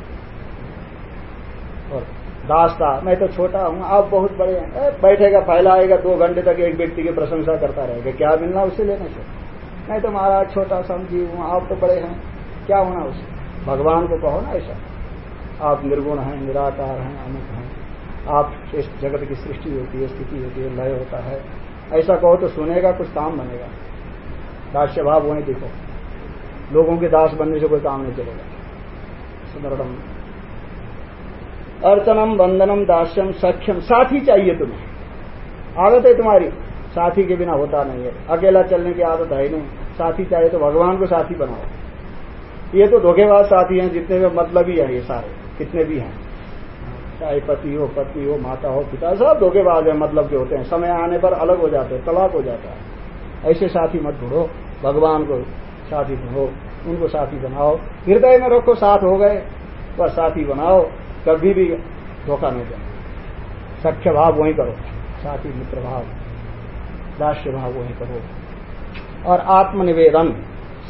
और दास का मैं तो छोटा हूँ, आप बहुत बड़े हैं। बैठेगा, फैलाएगा, दो घंटे तक एक व्यक्ति की प्रशंसा करता रहेगा। क्या मिलना उसे लेने से? मैं तो महाराज छोटा समझी हूँ, आप तो बड़े हैं। क्या होना उसे? भगवान को कहो ना ऐसा। आप निर्गुण हैं, निराकार हैं, अमुक हैं। आप इस जगत की सृष्टि होती है, स्थिति होती है, लय होता है। ऐसा कहो तो सुनेगा, कुछ काम बनेगा। दास्य भाव वही देखो। लोगों के दास बनने से कोई काम नहीं चलेगा। स्मरणम अर्चनम बंदनम दास्यम, सख्यम, साथी चाहिए तुम्हें। आदत है तुम्हारी। साथी के बिना होता नहीं है। अकेला चलने की आदत है ही नहीं। साथी चाहिए तो भगवान को साथी बनाओ। ये तो धोखेबाज साथी हैं, जितने भी मतलब ही है ये सारे, कितने भी हैं। चाहे पति हो पत्नी हो, माता हो, पिता, सब धोखेबाज है मतलब के होते हैं। समय आने पर अलग हो जाते हैं, तलाक हो जाता है। ऐसे साथी मत ढूंढो। भगवान को साथी ढूंढो, उनको साथी बनाओ। हृदय में रखो, साथ हो गए। बस साथी बनाओ। कभी भी धोखा नहीं देना। सख्य भाव वही करो, साथी मित्र भाव राष्ट्र भाव वही करो। और आत्मनिवेदन,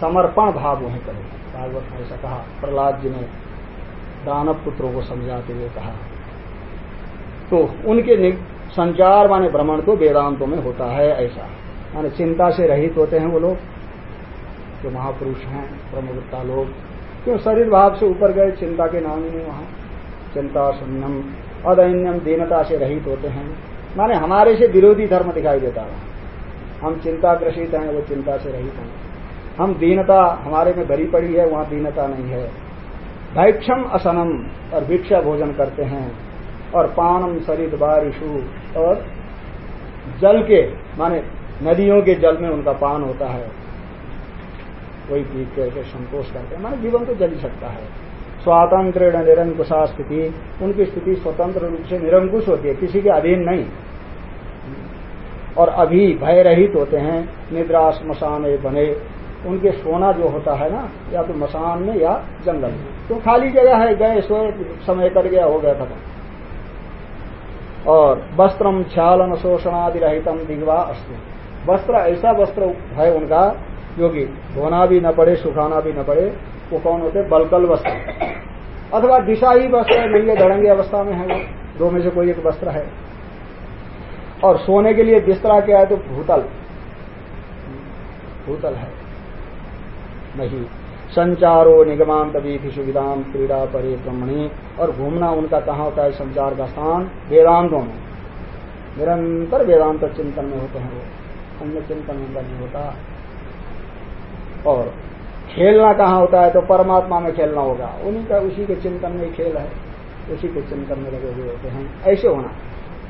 समर्पण भाव वही करो। भागवत ने ऐसा कहा, प्रहलाद जी ने दानव पुत्रों को समझाते हुए कहा। तो उनके संचार माने भ्रमण तो वेदांतों में होता है ऐसा। माने चिंता से रहित होते हैं वो लोग। जो महापुरुष हैं ब्रह्मवृत्ता लोग क्यों शरीर भाव से ऊपर गए, चिंता के नाम ही नहीं वहाँ। चिंता शून्यम अदैन्यम दीनता से रहित होते हैं। माने हमारे से विरोधी धर्म दिखाई देता है। हम चिंता ग्रसित हैं, वो चिंता से रहित हैं। हम दीनता हमारे में भरी पड़ी है, वहाँ दीनता नहीं है। भैक्षम असनम और भिक्षा भोजन करते हैं और पानम सरित बारिशु और जल के, माने नदियों के जल में उनका पान होता है। कोई पी करके संतोष करते हैं। माने जीवन तो जल ही सकता है। स्वातंत्र निरंकुशा स्थिति, उनकी स्थिति स्वतंत्र रूप से निरंकुश होती है, किसी के अधीन नहीं। और अभी भय रहित होते हैं, निद्रा, स्मशान बने, उनके सोना जो होता है ना, या तो मसान में या जंगल में। तो खाली जगह है, गए, सोए, समय कर गया, हो गया, खत्म। और वस्त्रम छालन, शोषणादि रहितम दिग्वा अस्तु। वस्त्र, ऐसा वस्त्र है उनका, जो कि धोना भी न पड़े, सुखाना भी न पड़े वो कौन होते बलकल वस्त्र। अथवा दिशा ही वस्त्र नंगे धड़ंगे अवस्था में है वो। दो में से कोई एक वस्त्र है। और सोने के लिए बिस्तरा क्या है तो भूतल। भूतल है। नहीं। संचारो निगमांत वीथि सुविधाम क्रीड़ा परे ब्रह्मणी। और घूमना उनका कहाँ होता है? संचार का स्थान वेदांतों में। निरंतर वेदांत चिंतन में होते हैं वो। अन्य चिंतन उनका नहीं होता। और खेलना कहाँ होता है तो परमात्मा में खेलना होगा। उन्हीं का उसी के चिंतन में खेल है। उसी के चिंतन में लगे हुए होते हैं। ऐसे होना।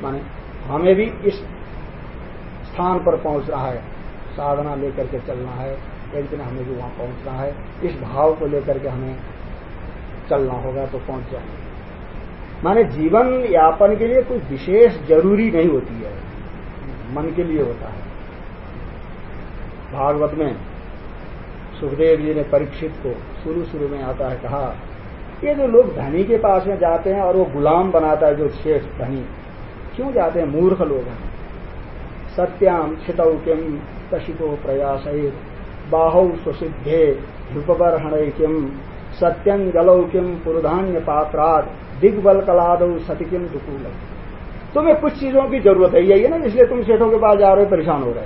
माने हमें भी इस स्थान पर पहुँच रहा है। साधना लेकर के चलना है। एक दिन हमें भी वहाँ पहुँचना है। इस भाव को लेकर के हमें चलना होगा तो पहुँच जाएँगे। माने जीवन यापन के लिए कोई विशेष ज़रूरी नहीं होती है। मन के लिए होता है। भागवत में सुखदेव जी ने परीक्षित को शुरू शुरू में आता है कहा, ये जो लोग धनी के पास में जाते हैं और वो गुलाम बनाता है जो शेष धनी, क्यों जाते हैं? मूर्ख लोग हैं। सत्याम क्षितौ किम कशिको प्रयास बाहौ सुसिद्धे ध्रुपबर्हणैक्यम सत्यं जलौ किम पुरुधान्य पात्रात दिग्बल कलाद सतिकिम दुकूल तुम्हें कुछ चीज़ों की ज़रूरत है, यही है ना, इसलिए तुम सेठों के पास जा रहे हो, परेशान हो रहे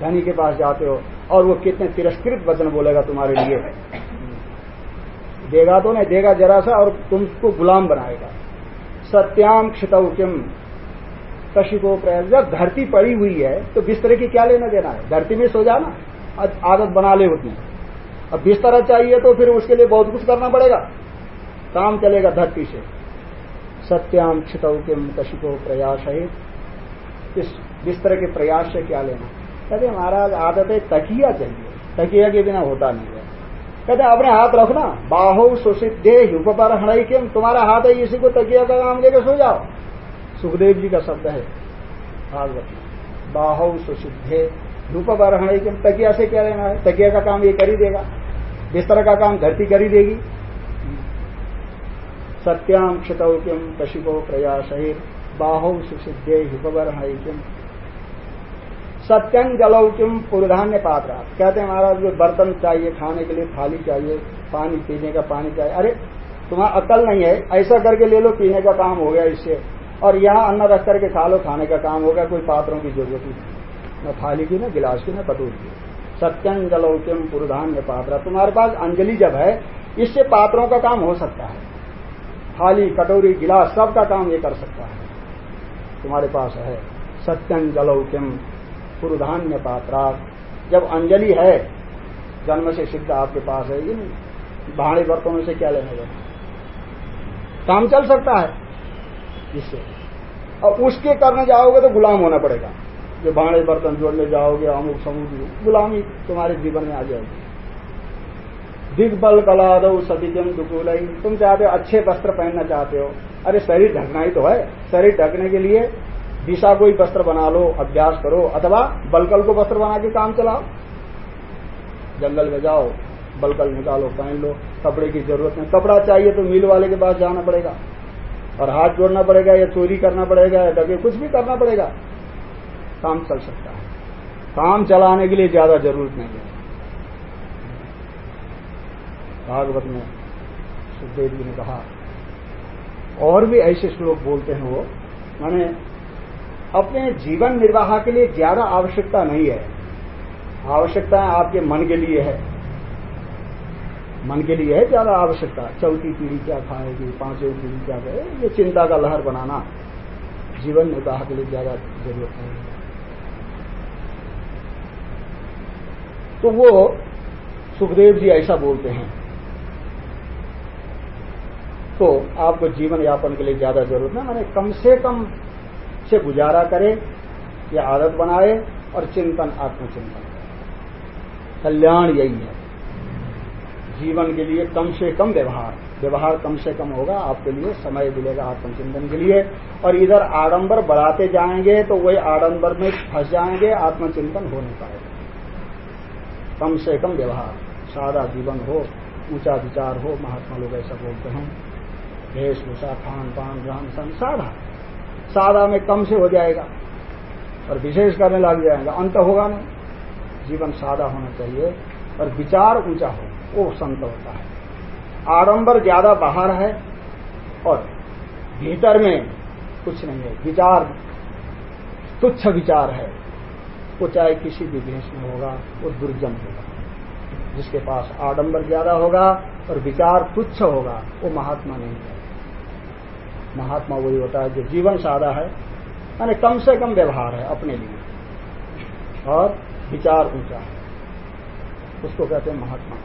धनी के पास जाते हो और वो कितने तिरस्कृत वचन बोलेगा तुम्हारे लिए? देगा तो नहीं, देगा जरा सा और तुमको गुलाम बनाएगा। सत्याम क्षितौ किम कशिको प्रयास जब धरती पड़ी हुई है तो बिस्तर की क्या लेना देना है? धरती में सो जाना। आदत बना ले होती अब बिस्तर चाहिए तो फिर उसके लिए बहुत कुछ करना पड़ेगा। काम चलेगा धरती से। सत्याम क्षितौ किम कशिको प्रयास है। इस बिस्तर के प्रयास से क्या लेना? कहते महाराज, आदत है तकिया चाहिए। तकिया के बिना होता नहीं है। कहते अपने हाथ रखना। बाहो सुसिद्धे हड़ई किम तुम्हारा हाथ है, इसी को तकिया का काम लेके सो जाओ। सुखदेव जी का शब्द है भागवत बाहो सुसिद्धे बरहण कि। तकिया से क्या लेना है? तकिया का काम ये कर ही देगा। बिस्तर का काम धरती कर ही देगी। सत्याम क्षितौ किम कशिको प्रयास। बाहो सुसिद्धे हिपबरहण किम सत्यं जलौ किम पुरधान्य पात्र। कहते हैं महाराज, जो बर्तन चाहिए, खाने के लिए थाली चाहिए, पानी, पीने का पानी चाहिए। अरे, तुम्हारा अकल नहीं है। ऐसा करके ले लो, पीने का काम हो गया इससे। और यहाँ अन्न रख करके खा लो, खाने का काम होगा कोई पात्रों की ज़रूरत नहीं। न थाली की, न गिलास की, न कटोरी की। सत्यं जलौक्यम पुरुधान्य पात्र। तुम्हारे पास अंजलि जब है, इससे पात्रों का काम हो सकता है। थाली, कटोरी, गिलास, सबका काम ये कर सकता है। तुम्हारे पास है। सत्यं जलौक्यम पुरुधान्य पात्रा जब अंजलि है, जन्म से सिद्ध आपके पास है ये भाड़े बर्तनों से क्या लेना देना? काम चल सकता है। इससे और उसके करने जाओगे तो गुलाम होना पड़ेगा। जो भाड़े बर्तन जोड़ने जाओगे, अमुक समूह गुलामी तुम्हारे जीवन में आ जाएगी। दिग्बल कलादो सदिजम दुकूल तुम चाहते हो अच्छे वस्त्र पहनना चाहते हो। अरे शरीर ढकना ही तो है। शरीर ढकने के लिए दिशा कोई वस्त्र बना लो, अभ्यास करो, अथवा बलकल को वस्त्र बना के काम चलाओ। जंगल में जाओ, बलकल निकालो, पहन लो, कपड़े की ज़रूरत नहीं। कपड़ा चाहिए तो मिल वाले के पास जाना पड़ेगा, और हाथ जोड़ना पड़ेगा, या चोरी करना पड़ेगा, या डगे, कुछ भी करना पड़ेगा। काम चल सकता है। काम चलाने के लिए ज़्यादा ज़रूरत नहीं है। भागवत में सुखदेव जी ने कहा, और भी ऐसे श्लोक बोलते हैं वो, माने अपने जीवन निर्वाह के लिए ज़्यादा आवश्यकता नहीं है। आवश्यकता आपके मन के लिए है। मन के लिए है ज़्यादा आवश्यकता। चौथी पीढ़ी क्या खाएगी, पांचवी पीढ़ी क्या करे ये चिंता का लहर बनाना जीवन निर्वाह के लिए ज़्यादा ज़रूरत है। तो वो सुखदेव जी ऐसा बोलते हैं। तो आपको जीवन यापन के लिए ज़्यादा ज़रूरत है, मैंने कम से कम से गुजारा करे, या आदत बनाए और चिंतन, आत्मचिंतन कल्याण यही है। जीवन के लिए कम से कम व्यवहार। व्यवहार कम से कम होगा, आपके लिए समय मिलेगा आत्मचिंतन के लिए। और इधर आडंबर बढ़ाते जाएँगे तो वही आडंबर में फंस जाएँगे, आत्मचिंतन हो नहीं पाएगा। कम से कम व्यवहार। सादा जीवन हो, ऊँचा विचार हो, महात्मा लोग ऐसा बोलते हैं। वेशभूषा खान पान रहन सहन सादा सादा में कम से हो जाएगा। और विशेष करने लग जाएगा। अंत होगा नहीं। जीवन सादा होना चाहिए। और विचार ऊँचा हो, वो संत होता है। आडंबर ज़्यादा बाहर है और भीतर में कुछ नहीं है। विचार, तुच्छ विचार है। वो चाहे किसी भी देश में होगा, वो दुर्जन होगा। जिसके पास आडंबर ज़्यादा होगा और विचार तुच्छ होगा, वो महात्मा नहीं है। महात्मा वही होता है जो जीवन सादा है, यानी कम से कम व्यवहार है अपने लिए और विचार ऊँचा है। उसको कहते हैं महात्मा।